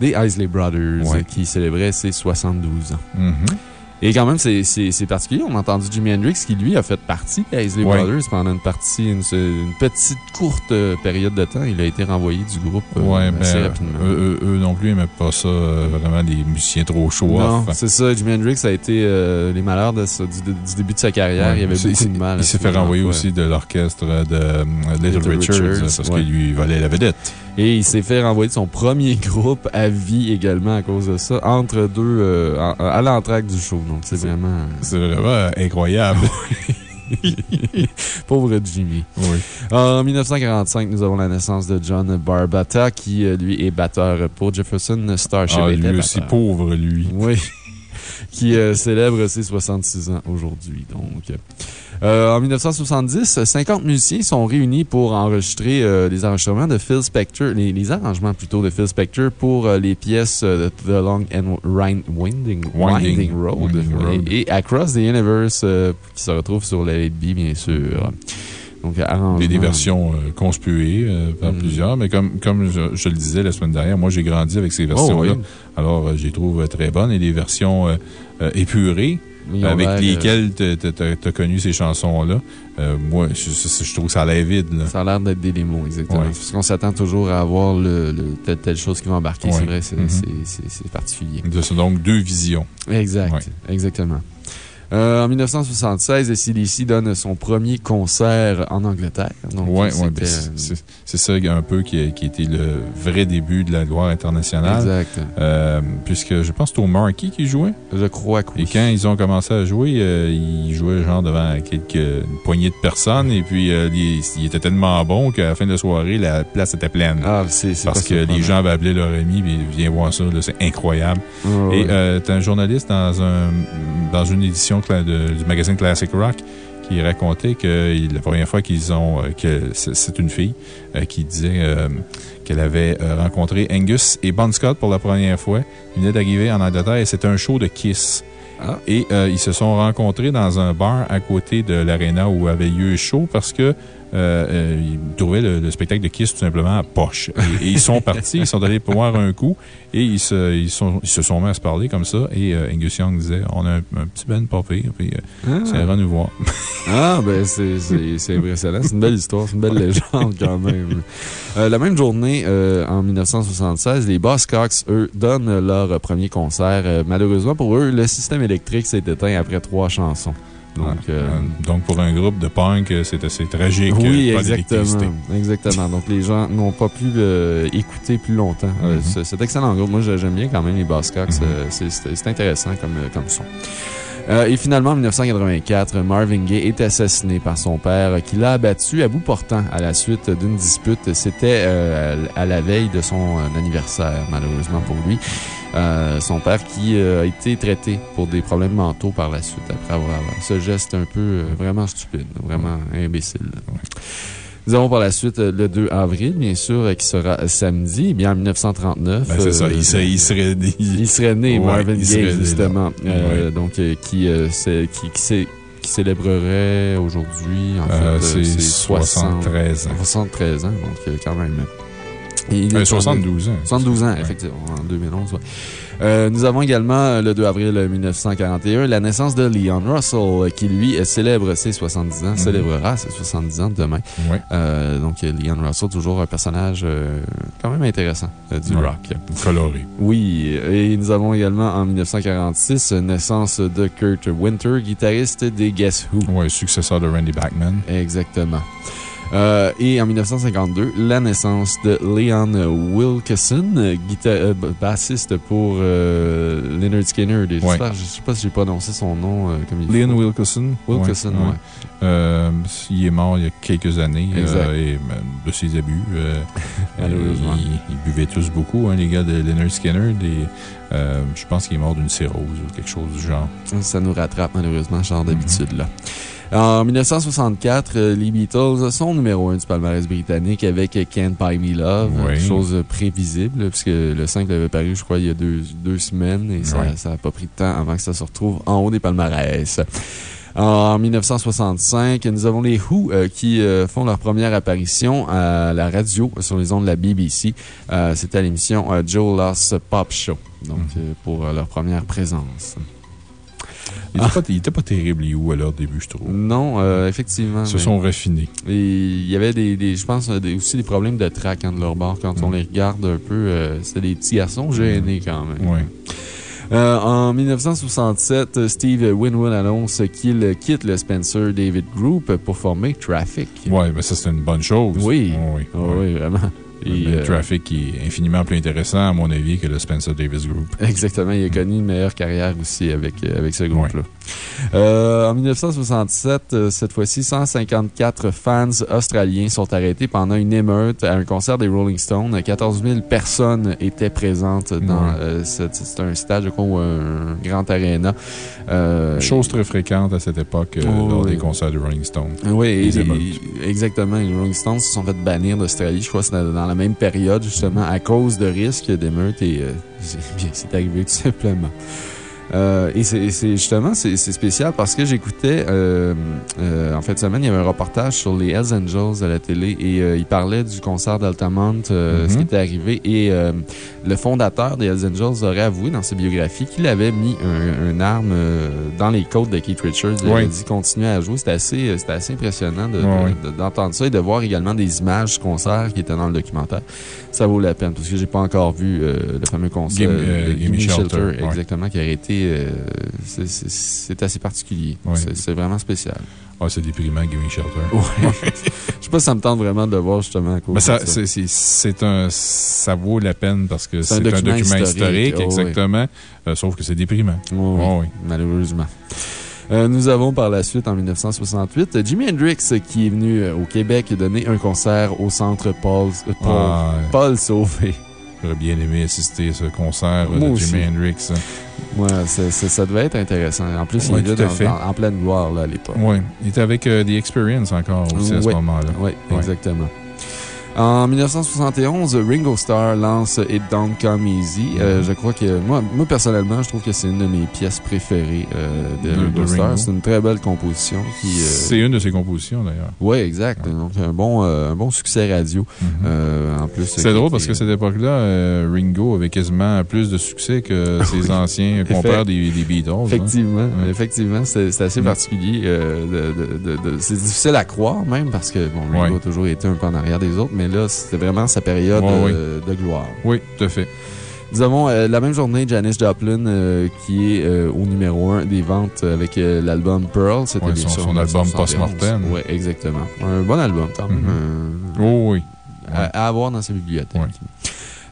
des Isley Brothers, Ouais. qui célébraient ses 72 ans. Mhm. Et quand même, c'est particulier. On a entendu Jimi Hendrix qui, lui, a fait partie des Isley Ouais. Brothers pendant une partie, une, une petite courte euh, période de temps. Il a été renvoyé du groupe euh, Ouais, assez ben, rapidement. eux, eux- eux non plus n'aimaient pas ça, euh, vraiment des musiciens trop show Non, c'est ça. Jimi Hendrix a été euh, les malheurs de ça- du, du début de sa carrière. il avait beaucoup s'est- de mal. Il s'est fait renvoyer aussi de l'orchestre de Little, Little Richards, Richards, parce qu'il lui volait la vedette. Et il s'est fait renvoyer de son premier groupe à vie également à cause de ça, entre deux, euh, à l'entraque du show. Donc, c'est vraiment. C'est vraiment incroyable. Pauvre Jimmy. oui. En 1945, nous avons la naissance de John Barbata, qui, euh, lui, est batteur pour Jefferson Starship. Ah, était lui aussi, batteur. pauvre lui. Oui. qui euh, célèbre ses 66 ans aujourd'hui. Donc, Euh, en 1970, 50 musiciens sont réunis pour enregistrer euh, les enregistrements de Phil Spector, les, les arrangements plutôt de Phil Spector pour euh, les pièces euh, de The Long and Wind- Winding, Winding. Winding Road, Winding oui, Road. et Across the Universe euh, qui se retrouve sur la B, bien sûr. Donc, arrangement. Des, des versions euh, conspuées euh, par Mm. plusieurs, mais comme, comme je, je le disais la semaine dernière, moi j'ai grandi avec ces versions-là. Oh, oui. Alors, euh, je les trouve euh, très bonnes et des versions euh, euh, épurées. Avec lesquelles tu as connu ces chansons-là. Euh, moi, je, je- je trouve que ça a l'air vide. là. Ça a l'air d'être des démos, exactement. Ouais. Parce qu'on s'attend toujours à avoir le, le- telle, telle chose qui va embarquer. Ouais. C'est vrai, c'est Mhm. c'est particulier. Ce sont donc deux visions. Exact, Ouais. exactement. Euh, en 1976, CDC donne son premier concert en Angleterre. Oui, ouais, ben, c'est- euh, c'est ça un peu qui, a- qui était le vrai début de la gloire internationale. Exact. Euh, puisque je pense que c'était au Marquis qui jouait. Je crois que oui. Et quand ils ont commencé à jouer, euh, ils jouaient genre devant quelques une poignées de personnes. Et puis, ils étaient tellement bons qu'à la fin de la soirée, la place était pleine. Ah, c'est Parce que les gens avaient appelé leur ami, puis viens voir ça, c'est incroyable. Ouais. Et euh, t'as un journaliste dans, un, dans une édition de- du magazine Classic Rock qui racontait que la première fois qu'ils ont. euh, que c'est une fille euh, qui disait euh, qu'elle avait euh, rencontré Angus et Bon Scott pour la première fois. Ils venaient d'arriver en Angleterre et c'était un show de Kiss. Ah. Et euh, ils se sont rencontrés dans un bar à côté de l'aréna où avait lieu le show parce que euh, euh, ils trouvaient le, le spectacle de Kiss tout simplement poche. Et, et ils sont partis, ils sont allés voir un coup et ils se, ils sont, ils se sont mis à se parler comme ça. Et euh, Angus Young disait On a un, un petit ben pas pire, puis euh, Ah. ça ira nous voir. Ah, ben, c'est c'est- c'est impressionnant. C'est une belle histoire, c'est une belle légende quand même. La même journée, en 1976, les Buzzcocks, eux, donnent leur premier concert. Malheureusement pour eux, le système électrique s'est éteint après trois chansons. Donc, euh, donc, pour un groupe de punk, euh, c'est assez tragique. oui, euh, pas d'électricité. exactement. Exactement. Donc, les gens n'ont pas pu euh, écouter plus longtemps. Mhm. c'est- c'est excellent groupe. Moi, j'aime bien quand même les Buzzcocks. Mhm. Euh, c'est- intéressant comme, comme son. Euh, et finalement, en 1984, Marvin Gaye est assassiné par son père qui l'a abattu à bout portant à la suite d'une dispute. C'était euh, à la veille de son anniversaire, malheureusement pour lui. Euh, son père qui euh, a été traité pour des problèmes mentaux par la suite après avoir ce geste un peu euh, vraiment stupide, vraiment imbécile. Nous avons par la suite le 2 avril, bien sûr, qui sera samedi, Eh bien en 1939. Ben, c'est ça. euh, Il serait, il serait, il- il serait né, Ouais, Marvin Gaye, né, justement. euh, Ouais. Donc, euh, qui, c'est- qui, qui, cé- qui célébrerait aujourd'hui, en fait, c'est ses 60 73 ans. 73 ans, donc quand même. Et il Euh, est 72 ans. 72 ans, Ouais. effectivement, en 2011. ouais. Euh, nous avons également, euh, le 2 avril 1941, la naissance de Leon Russell, euh, qui lui euh, célèbre ses 70 ans, Mhm. célébrera ses 70 ans demain. Ouais. Euh, donc, euh, Leon Russell, toujours un personnage euh, quand même intéressant euh, du rock. Coloré. Oui, et nous avons également en 1946 naissance de Kurt Winter, guitariste des Guess Who. Ouais, successeur de Randy Bachman. Exactement. Euh, et en 1952, la naissance de Leon Wilkeson, euh, guita- euh, bassiste pour euh, Leonard Skinner. Des- Ouais. Je ne sais pas si j'ai prononcé son nom euh, comme il faut. Leon ouais. Euh, il est mort il y a quelques années et, euh, de ses abus. Malheureusement. Ils, buvaient tous beaucoup, hein, les gars de Leonard Skinner. Des, euh, je pense qu'il est mort d'une cirrhose ou quelque chose du genre. Ça nous rattrape malheureusement, ce genre d'habitude là. En 1964, euh, les Beatles sont numéro un du palmarès britannique avec Can't Buy Me Love, Oui. chose prévisible, puisque le 5 avait paru, je crois, il y a deux, deux semaines, et ça n'a pas pris de temps avant que ça se retrouve en haut des palmarès. En 1965, nous avons les Who euh, qui euh, font leur première apparition à la radio sur les ondes de la BBC. Euh, C'était à l'émission Joe Loss Pop Show, donc Mhm. pour leur première présence. Il n'était pas, pas terrible, les Who, à leur début, je trouve. Non, euh, effectivement. Ils se sont raffinés. Et il y avait des, des- je pense, des- aussi des problèmes de trac hein, de leur bord. Quand on Mm. les regarde un peu, euh, c'était des petits garçons gênés quand même. Ouais. Euh, en 1967, Steve Winwood annonce qu'il quitte le Spencer David Group pour former Traffic. Ouais, mais ça, c'est une bonne chose. Oui. Oh, oui. Ah ouais. oui, vraiment. Et, le euh, Traffic est infiniment plus intéressant, à mon avis, que le Spencer Davis Group. Exactement, il a connu une meilleure carrière aussi avec, euh, avec ce groupe-là. Euh, en 1967, euh, cette fois-ci, 154 fans australiens sont arrêtés pendant une émeute à un concert des Rolling Stones. 14 000 personnes étaient présentes dans Ouais. euh, c'est un stade, je crois, ou un grand aréna. Chose très fréquente à cette époque Oh, lors oui. des concerts de Rolling Stone. Oui, Les exactement. Les Rolling Stones se sont fait bannir d'Australie. Je crois que dans dans la même période, justement, à cause de risques d'émeutes et euh, c'est arrivé tout simplement. Euh, et c'est justement, c'est spécial parce que j'écoutais, euh, euh, en fin de semaine, il y avait un reportage sur les Hells Angels à la télé et euh, il parlait du concert d'Altamont, euh, Mhm. ce qui était arrivé. Et euh, le fondateur des Hells Angels aurait avoué dans ses biographies qu'il avait mis un, un arme euh, dans les côtes de Keith Richards. Il Oui. avait dit continuer à jouer. C'était assez, assez impressionnant de- Ouais, de- de- d'entendre ça et de voir également des images du concert qui étaient dans le documentaire. Ça vaut la peine parce que j'ai pas encore vu euh, le fameux concert euh, de Gimme Shelter, ouais. exactement, qui aurait été. euh, c'est- assez particulier. Ouais. C'est- vraiment spécial. Ah, c'est déprimant, Gimme Shelter. Ouais. Je sais pas si ça me tente vraiment de le voir justement à cause Mais ça, de ça. c'est- un, ça vaut la peine parce que C'est un un, document historique, historique, oh, oui. exactement. Euh, sauf que c'est déprimant. Oui, oui, oui. malheureusement. Euh, nous avons par la suite, en 1968, Jimi Hendrix qui est venu euh, au Québec donner un concert au centre Paul, euh, Paul, Ah, Paul Sauvé. J'aurais bien aimé assister à ce concert Moi de aussi. Jimi Hendrix. c'est- ça devait être intéressant. En plus, Ouais, il était en pleine gloire là, à l'époque. Oui, il était avec euh, The Experience encore aussi à ce moment-là. Oui, Ouais. exactement. En 1971, Ringo Starr lance It Don't Come Easy. Euh, Mhm. je crois que, moi, moi, personnellement, je trouve que c'est une de mes pièces préférées euh, de, De- de Ringo Starr. C'est une très belle composition. euh, C'est une de ses compositions d'ailleurs. Oui, exact. Donc, un bon, un bon succès radio. Mhm. En plus. C'est drôle parce que cette époque-là, Ringo avait quasiment plus de succès que ses anciens compères des, des Beatles. hein. Effectivement, Ouais. effectivement, c'est assez Mm. particulier. de- c'est difficile à croire même parce que bon, Ringo Ouais. a toujours été un peu en arrière des autres, mais là, c'était vraiment sa période Ouais, euh, de gloire. Oui, tout à fait. Nous avons euh, la même journée Janis Joplin euh, qui est euh, au numéro 1 des ventes avec l'album Pearl. C'était Ouais, son- album 1971. post-mortem. Oui, exactement. Un bon album, quand même. Mhm. Oh oui. à, à avoir dans sa bibliothèque. Ouais.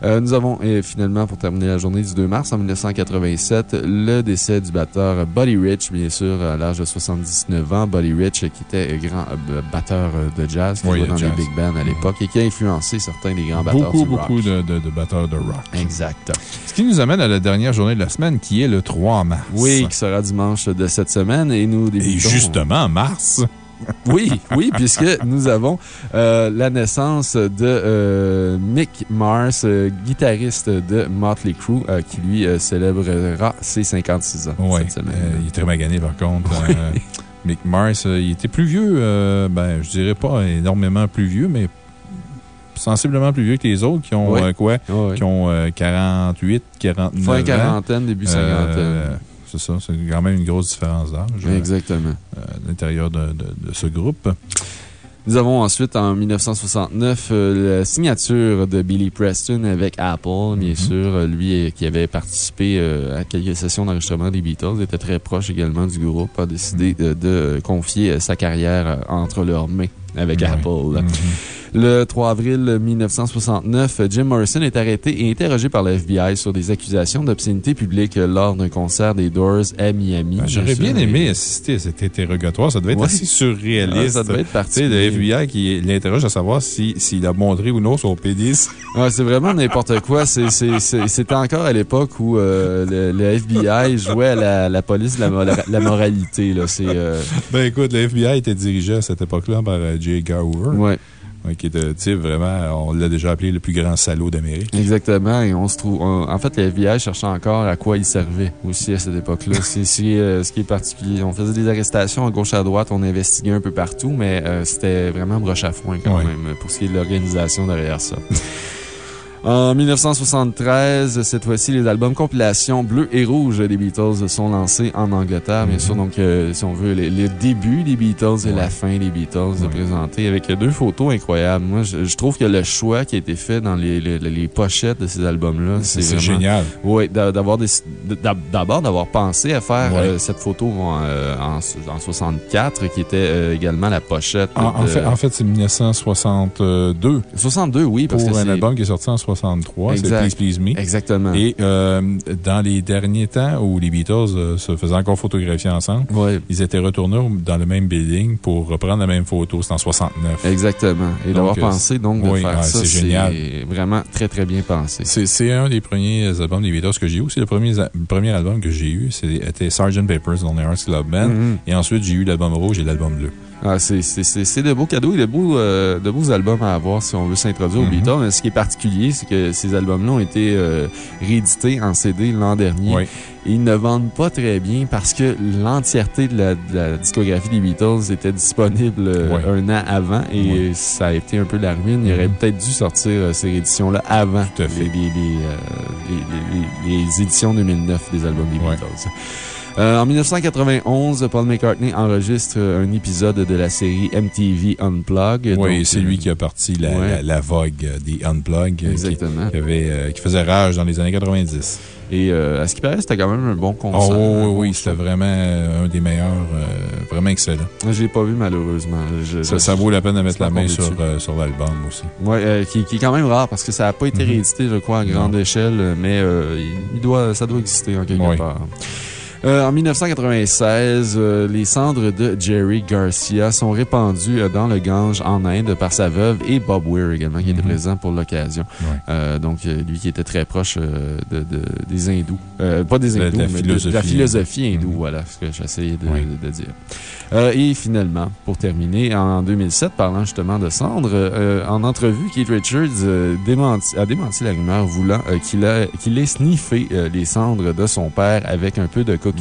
Euh, nous avons euh, finalement, pour terminer la journée du 2 mars en 1987, le décès du batteur Buddy Rich, bien sûr, à l'âge de 79 ans. Buddy Rich, qui était grand euh, batteur euh, de jazz, qui Oui, jouait dans jazz. les big bands à l'époque et qui a influencé certains des grands batteurs Beaucoup, du rock. beaucoup de, de- de batteurs de rock. Exact. Ce qui nous amène à la dernière journée de la semaine, qui est le 3 mars. Oui, qui sera dimanche de cette semaine et nous débutons. Et justement, mars. Oui, oui, puisque nous avons euh, la naissance de euh, Mick Mars, euh, guitariste de Motley Crue, qui lui célébrera ses 56 ans Oui. cette semaine. Il est très magané, par contre. Mick Mars, il était plus vieux, ben, je dirais pas énormément plus vieux, mais sensiblement plus vieux que les autres qui ont Oui. quoi? Ouais, ouais. Qui ont euh, 48, 49 Fin ans. quarantaine, début cinquantaine. Euh, c'est ça, c'est quand même une grosse différence d'âge euh, Exactement. à l'intérieur de, de- de ce groupe. Nous avons ensuite, en 1969, euh, la signature de Billy Preston avec Apple, bien sûr. Euh, Lui euh, qui avait participé euh, à quelques sessions d'enregistrement des Beatles, était très proche également du groupe, a décidé euh, de euh, confier euh, sa carrière euh, entre leurs mains avec Ouais. Apple. Mhm. Le 3 avril 1969, Jim Morrison est arrêté et interrogé par le FBI sur des accusations d'obscénité publique lors d'un concert des Doors à Miami. Ben, J'aurais bien aimé assister à cet interrogatoire. Ça devait être Ouais. assez surréaliste. Ouais, ça devait être particulier. le FBI qui l'interroge à savoir si- s'il a montré ou non son pénis. Ouais, c'est vraiment n'importe quoi. C'était encore à l'époque où euh, le, le FBI jouait à la, la police de la, mora- la moralité. là. Euh, Ben écoute, le FBI était dirigé à cette époque-là par euh, J. Edgar Hoover. ouais, Ouais, qui sais, vraiment, on l'a déjà appelé le plus grand salaud d'Amérique. exactement. Et on se trouve. on- en fait, le FBI cherchait encore à quoi il servait aussi à cette époque-là. C'est c'est, euh, ce qui est particulier. On faisait des arrestations à gauche à droite, on investiguait un peu partout, mais euh, c'était vraiment broche à foin quand Ouais. même pour ce qui est de l'organisation derrière ça. En 1973, cette fois-ci, les albums compilation bleu et rouge des Beatles sont lancés en Angleterre. Bien Mhm. sûr, donc, euh, si on veut, le début des Beatles et la fin des Beatles Ouais. présentés avec deux photos incroyables. Moi, je, je trouve que le choix qui a été fait dans les, les- les pochettes de ces albums-là, c'est vraiment... génial. Oui, d'avoir d'abord d'avoir pensé à faire Ouais. euh, cette photo en, euh, en, en 64, qui était euh, également la pochette. En, fait, en fait c'est 1962 62, oui, parce pour que un album qui est sorti en 63. C'est. Please Please Me. Exactement. Et euh, dans les derniers temps où les Beatles euh, se faisaient encore photographier ensemble, Oui, ils étaient retournés dans le même building pour reprendre la même photo. C'était en 69. exactement. Et d'avoir euh, pensé donc de oui, faire ça, c'est c'est génial. vraiment très très bien pensé. C'est un des premiers albums des Beatles que j'ai eu. C'est le premier, le premier album que j'ai eu. C'était Sgt. Pepper's Lonely Hearts Club Band. Mhm. Et ensuite, j'ai eu l'album rouge et l'album bleu. Ah, c'est de beaux cadeaux et de beaux, euh, de beaux albums à avoir si on veut s'introduire aux Mhm. Beatles. Mais ce qui est particulier, c'est que ces albums-là ont été euh, réédités en CD l'an dernier. Oui. Et ils ne vendent pas très bien parce que l'entièreté de la, de la discographie des Beatles était disponible euh, un an avant et ça a été un peu la ruine. Il aurait Mhm. peut-être dû sortir ces éditions-là avant les, les, les, les- éditions 2009 des albums des. Beatles. Euh, en 1991, Paul McCartney enregistre un épisode de la série MTV Unplugged. Oui, c'est euh, lui qui a parti la, ouais. la, la vogue des Unplug euh, qui, Exactement. qui avait, euh, qui faisait rage dans les années 90. Et euh, à ce qui paraît, c'était quand même un bon Oh, concert. un oui, oui, show. c'était vraiment euh, un des meilleurs, euh, vraiment excellent. Je l'ai pas vu malheureusement. Je- Ça, vaut la peine de mettre la main sur, euh, sur l'album aussi. Euh, qui, qui est quand même rare parce que ça n'a pas été Mhm. réédité, je crois, à grande Non. échelle, mais euh, il, il doit, ça doit exister en quelque Oui. part. Euh, en 1996, euh, les cendres de Jerry Garcia sont répandues euh, dans le Gange en Inde par sa veuve et Bob Weir également, qui était Mhm. présent pour l'occasion. Ouais. Donc, lui qui était très proche de, de- des hindous. Pas des De hindous, la mais de- la philosophie hindoue, Mhm. voilà ce que j'essayais de, Oui. de- de dire. Et finalement, pour terminer, en 2007, parlant justement de cendres, en entrevue, Keith Richards démenti- a démenti la rumeur voulant qu'il qu'il ait sniffé les cendres de son père avec un peu de cocaïne.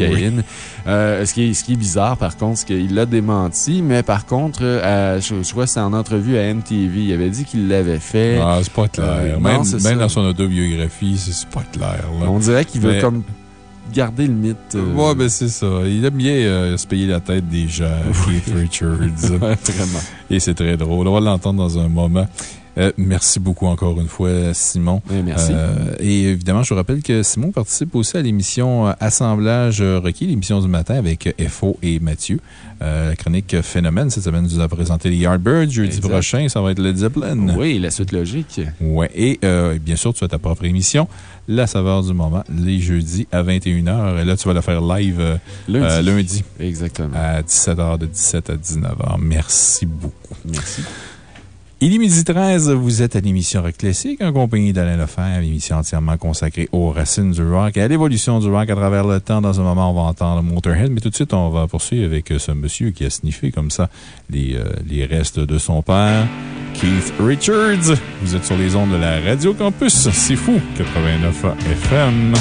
Euh, ce, qui est, ce qui est bizarre, par contre, c'est qu'il l'a démenti, mais par contre, euh, je, je crois que c'est en entrevue à MTV, il avait dit qu'il l'avait fait. Ah, c'est pas clair. Euh, non, même même dans son autobiographie, c'est pas clair. Là. On dirait qu'il veut Mais- comme garder le mythe. euh, Ouais, ben c'est ça. Il aime bien euh, se payer la tête des gens, Keith Richards. vraiment. Et c'est très drôle. On va l'entendre dans un moment. Euh, merci beaucoup encore une fois, Simon. Oui, merci. Euh, et évidemment, je vous rappelle que Simon participe aussi à l'émission euh, Assemblage requis, l'émission du matin avec FO et Mathieu. Euh, la chronique Phénomène, cette semaine, nous a présenté les Yardbirds. Jeudi Exact. prochain, ça va être Led Zeppelin. Oui, la suite logique. Ouais. Et bien sûr, tu as ta propre émission, La saveur du moment, les jeudis à 21h. Et là, tu vas la faire live Lundi. lundi Exactement. à 17h, de 17 à 19h. Merci beaucoup. Merci. Il est midi 13, vous êtes à l'émission Rock Classique en compagnie d'Alain Lefebvre, émission entièrement consacrée aux racines du rock et à l'évolution du rock à travers le temps. Dans un moment, on va entendre Motorhead, mais tout de suite, on va poursuivre avec ce monsieur qui a sniffé comme ça les, euh, les restes de son père, Keith Richards. Vous êtes sur les ondes de la Radio Campus. C'est fou, 89 FM.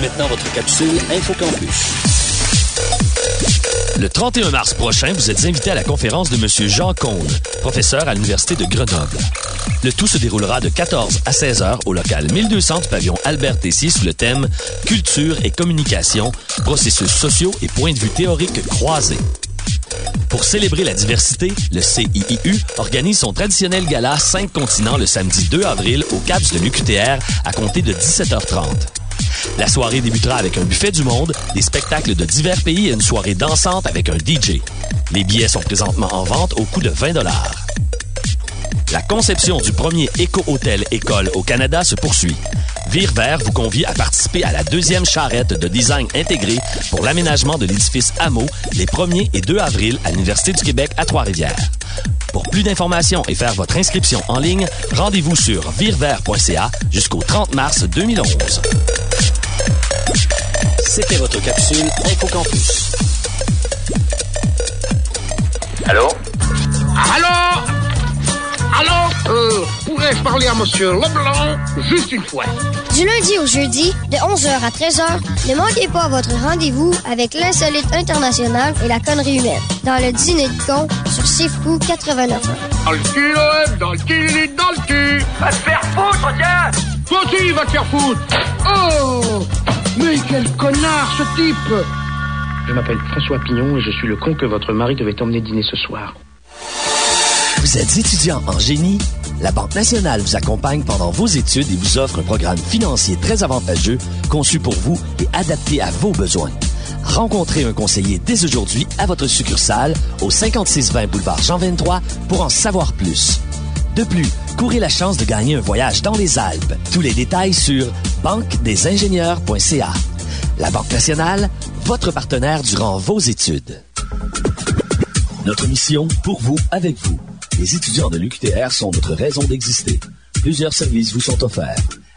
Maintenant votre capsule InfoCampus. Le 31 mars prochain, vous êtes invité à la conférence de M. Jean Combe, professeur à l'Université de Grenoble. Le tout se déroulera de 14 à 16 heures au local 1200 du pavillon Albert Tessier sous le thème Culture et communication, processus sociaux et points de vue théoriques croisés. Pour célébrer la diversité, le CIIU organise son traditionnel gala 5 continents le samedi 2 avril au CAPS de l'UQTR à compter de 17h30. La soirée débutera avec un buffet du monde, des spectacles de divers pays et une soirée dansante avec un DJ. Les billets sont présentement en vente au coût de 20 La conception du premier éco-hôtel école au Canada se poursuit. Vire Vert vous convie à participer à la deuxième charrette de design intégré pour l'aménagement de l'édifice Hameau les 1er et 2 avril à l'Université du Québec à Trois-Rivières. Pour plus d'informations et faire votre inscription en ligne, rendez-vous sur virevert.ca jusqu'au 30 mars 2011. C'était votre capsule InfoCampus. Allô? Allô? Allô? Euh, pourrais-je parler à Monsieur Leblanc juste une fois? Du lundi au jeudi, de 11h à 13h, ne manquez pas votre rendez-vous avec l'insolite international et la connerie humaine dans le dîner de con sur Fou 89. Dans le cul, Noël, dans le cul, dans le cul! Va te faire foutre, tiens! Toi aussi, va te faire foutre! Oh! Mais quel connard, ce type! Je m'appelle François Pignon et je suis le con que votre mari devait emmener dîner ce soir. Vous êtes étudiant en génie? La Banque nationale vous accompagne pendant vos études et vous offre un programme financier très avantageux conçu pour vous et adapté à vos besoins. Rencontrez un conseiller dès aujourd'hui à votre succursale au 5620 boulevard Jean 23 pour en savoir plus. De plus, courez la chance de gagner un voyage dans les Alpes. Tous les détails sur banquedesingénieurs.ca. La Banque nationale, votre partenaire durant vos études. Notre mission, pour vous, avec vous. Les étudiants de l'UQTR sont notre raison d'exister. Plusieurs services vous sont offerts.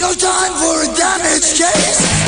No time for a damage case.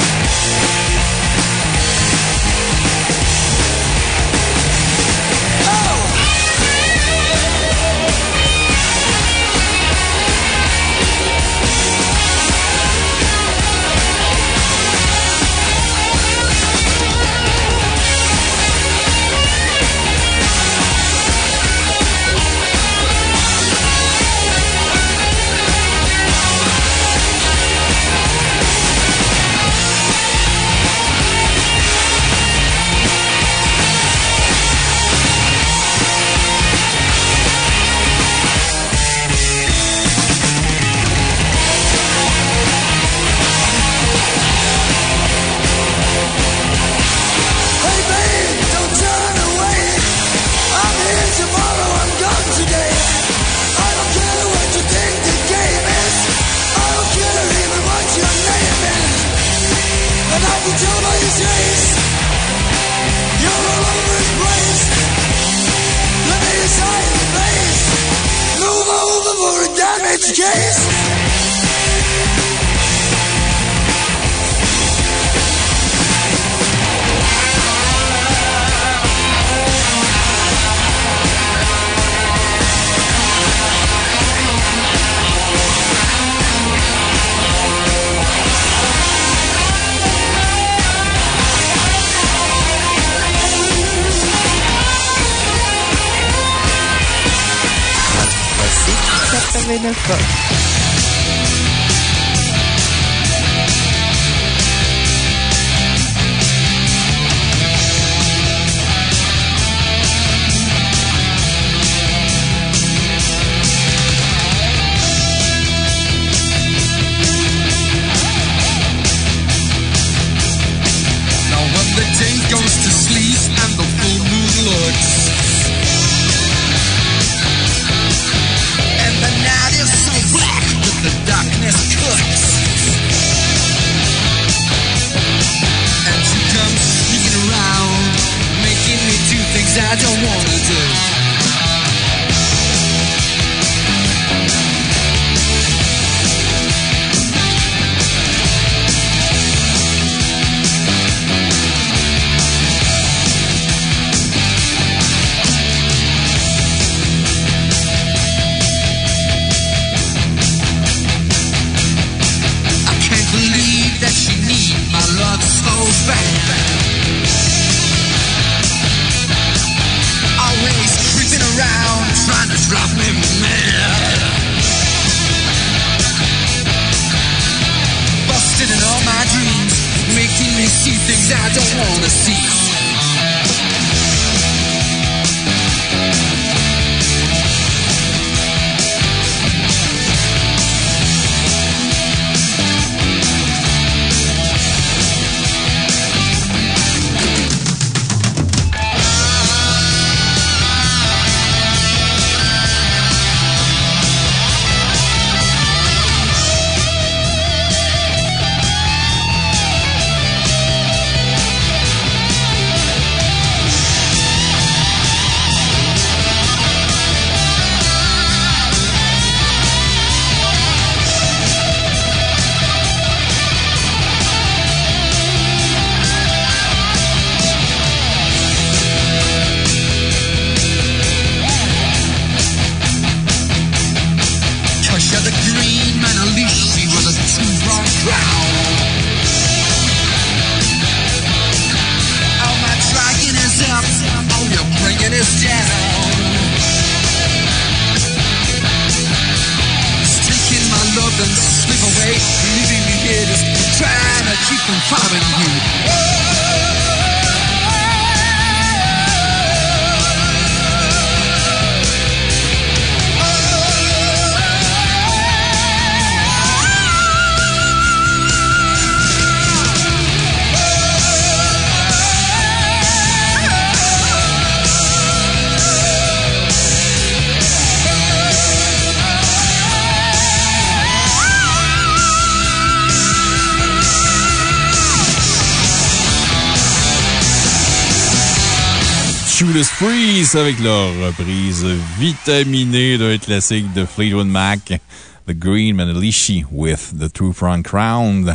Avec leur reprise vitaminée d'un classique de Fleetwood Mac, The Green Manalishi with the True Front Crown.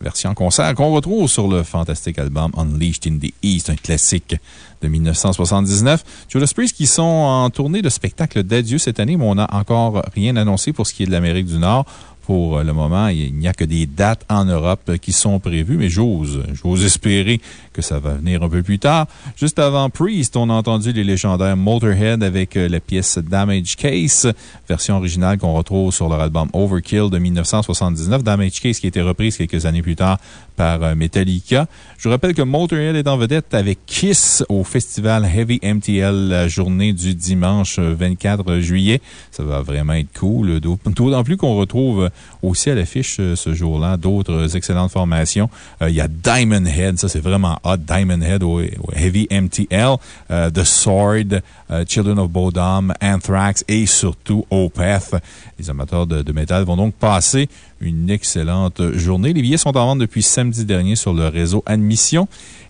Version concert qu'on retrouve sur le fantastique album Unleashed in the East, un classique de 1979. Judas Priest qui sont en tournée de spectacle d'adieu cette année, mais on n'a encore rien annoncé pour ce qui est de l'Amérique du Nord. Pour le moment, il n'y a que des dates en Europe qui sont prévues, mais j'ose, j'ose espérer que ça va venir un peu plus tard. Juste avant Priest, on a entendu les légendaires Motorhead avec la pièce Damage Case, version originale qu'on retrouve sur leur album Overkill de 1979. Damage Case qui a été reprise quelques années plus tard par Metallica. Je vous rappelle que Motorhead est en vedette avec Kiss au festival Heavy MTL la journée du dimanche 24 juillet. Ça va vraiment être cool. D'autant plus qu'on retrouve aussi à l'affiche ce jour-là d'autres excellentes formations. Il y a Diamond Head, ça c'est vraiment hot. Diamond Head au, Heavy MTL, The Sword, Children of Bodom, Anthrax et surtout Opeth. Les amateurs de métal vont donc passer une excellente journée. Les billets sont en vente depuis samedi dernier sur le réseau Admission.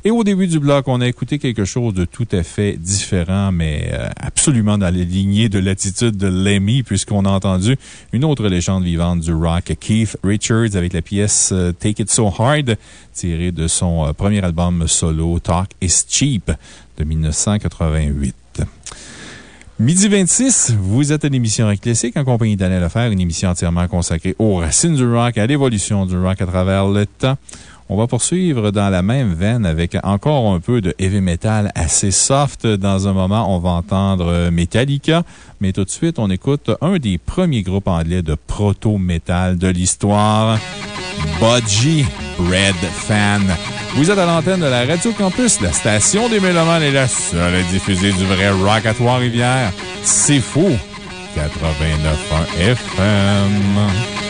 Et au début du bloc, on a écouté quelque chose de tout à fait différent, mais absolument dans les lignées de l'attitude de Lemmy, puisqu'on a entendu une autre légende vivante du rock, Keith Richards, avec la pièce Take It So Hard, tirée de son premier album solo Talk is Cheap de 1988. Midi 26, vous êtes à l'émission Rock Classique en compagnie d'Alain Lefer, une émission entièrement consacrée aux racines du rock, à l'évolution du rock à travers le temps. On va poursuivre dans la même veine avec encore un peu de heavy metal assez soft. Dans un moment, on va entendre Metallica, mais tout de suite, on écoute un des premiers groupes anglais de proto-metal de l'histoire, Budgie Red Fan. Vous êtes à l'antenne de la Radio Campus, la station des Mélomanes est la seule à diffuser du vrai rock à Trois-Rivières. C'est fou! 89.1 FM.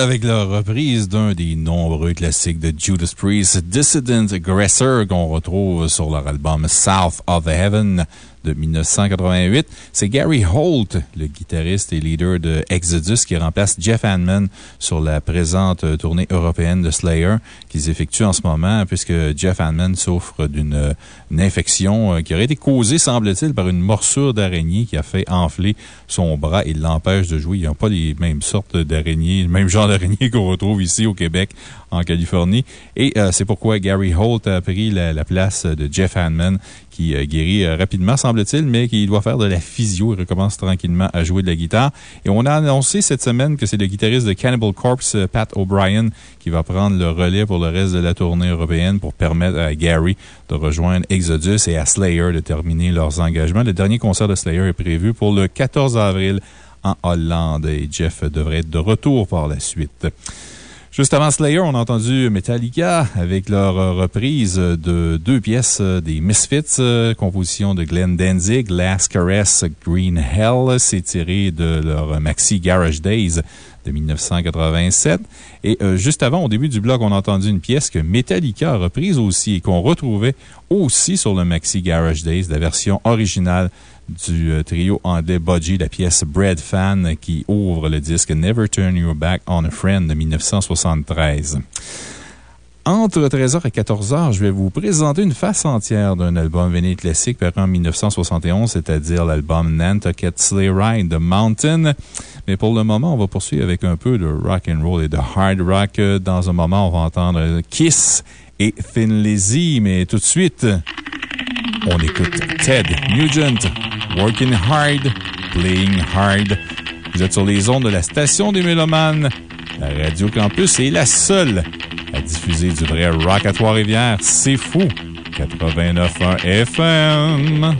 Avec la reprise d'un des nombreux classiques de Judas Priest, Dissident Aggressor, qu'on retrouve sur leur album South of Heaven de 1988. C'est Gary Holt, le guitariste et leader de Exodus, qui remplace Jeff Hanneman sur la présente tournée européenne de Slayer qu'ils effectuent en ce moment, puisque Jeff Hanneman souffre d'une infection euh, qui aurait été causée, semble-t-il, par une morsure d'araignée qui a fait enfler son bras et l'empêche de jouer. Ils n'ont pas les mêmes sortes d'araignées, le même genre d'araignées qu'on retrouve ici au Québec, en Californie. Et euh, c'est pourquoi Gary Holt a pris la, la place de Jeff Hanneman, qui euh, guérit euh, rapidement, semble-t-il, mais qui doit faire de la physio. Il recommence tranquillement à jouer de la guitare. Et on a annoncé cette semaine que c'est le guitariste de Cannibal Corpse, euh, Pat O'Brien, qui va prendre le relais pour le reste de la tournée européenne pour permettre à Gary de rejoindre Exodus et à Slayer de terminer leurs engagements. Le dernier concert de Slayer est prévu pour le 14 avril en Hollande et Jeff devrait être de retour par la suite. Juste avant Slayer, on a entendu Metallica avec leur reprise de deux pièces des Misfits, composition de Glenn Danzig, Last Caress Green Hell. C'est tiré de leur maxi Garage Days de 1987. Et euh, juste avant, au début du blog, on a entendu une pièce que Metallica a reprise aussi et qu'on retrouvait aussi sur le maxi Garage Days, la version originale du euh, trio anglais Budgie, la pièce Bread Fan qui ouvre le disque Never Turn Your Back on a Friend de 1973. Entre 13h et 14h, je vais vous présenter une face entière d'un album véné classique paru en 1971, c'est-à-dire l'album Nantucket Sleigh Ride de Mountain. Mais pour le moment, on va poursuivre avec un peu de rock and roll et de hard rock. Dans un moment, on va entendre Kiss et Thin Lizzy, mais tout de suite, on écoute Ted Nugent, Working Hard, Playing Hard. Vous êtes sur les ondes de la station des Mélomanes. La Radio Campus est la seule à diffuser du vrai rock à Trois-Rivières. C'est fou! 89.1 FM.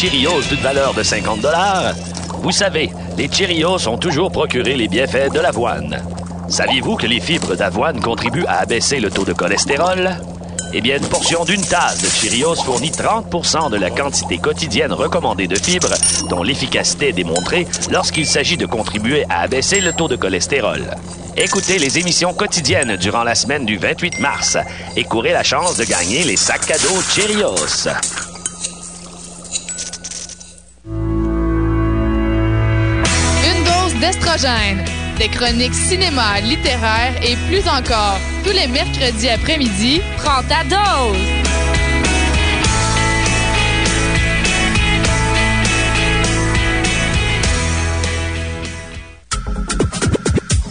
Cheerios d'une valeur de 50 Vous savez, les Cheerios ont toujours procuré les bienfaits de l'avoine. Saviez-vous que les fibres d'avoine contribuent à abaisser le taux de cholestérol? Eh bien, une portion d'une tasse de Cheerios fournit 30 de la quantité quotidienne recommandée de fibres, dont l'efficacité est démontrée lorsqu'il s'agit de contribuer à abaisser le taux de cholestérol. Écoutez les émissions quotidiennes durant la semaine du 28 mars et courez la chance de gagner les sacs cadeaux Cheerios. Des chroniques cinéma, littéraires et plus encore. Tous les mercredis après-midi, prends ta dose.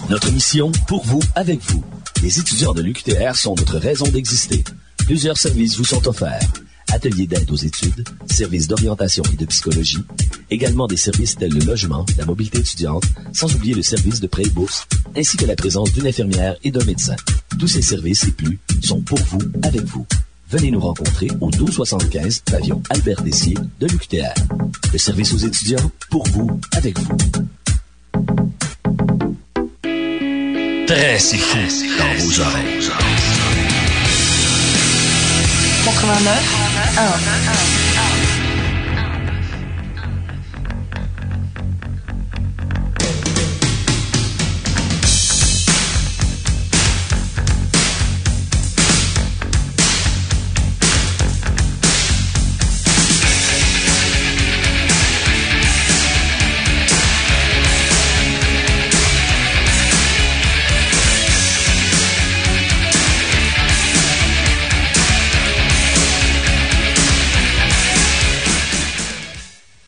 Notre mission, pour vous, avec vous. Les étudiants de l'UQTR sont notre raison d'exister. Plusieurs services vous sont offerts. Ateliers d'aide aux études, services d'orientation et de psychologie, également des services tels le logement, la mobilité étudiante, sans oublier le service de prêt et bourse, ainsi que la présence d'une infirmière et d'un médecin. Tous ces services et plus sont pour vous, avec vous. Venez nous rencontrer au 1275 pavillon Albert Dessier de l'UQTR. Le service aux étudiants, pour vous, avec vous. Très c'est fou dans vos oreilles. 89 1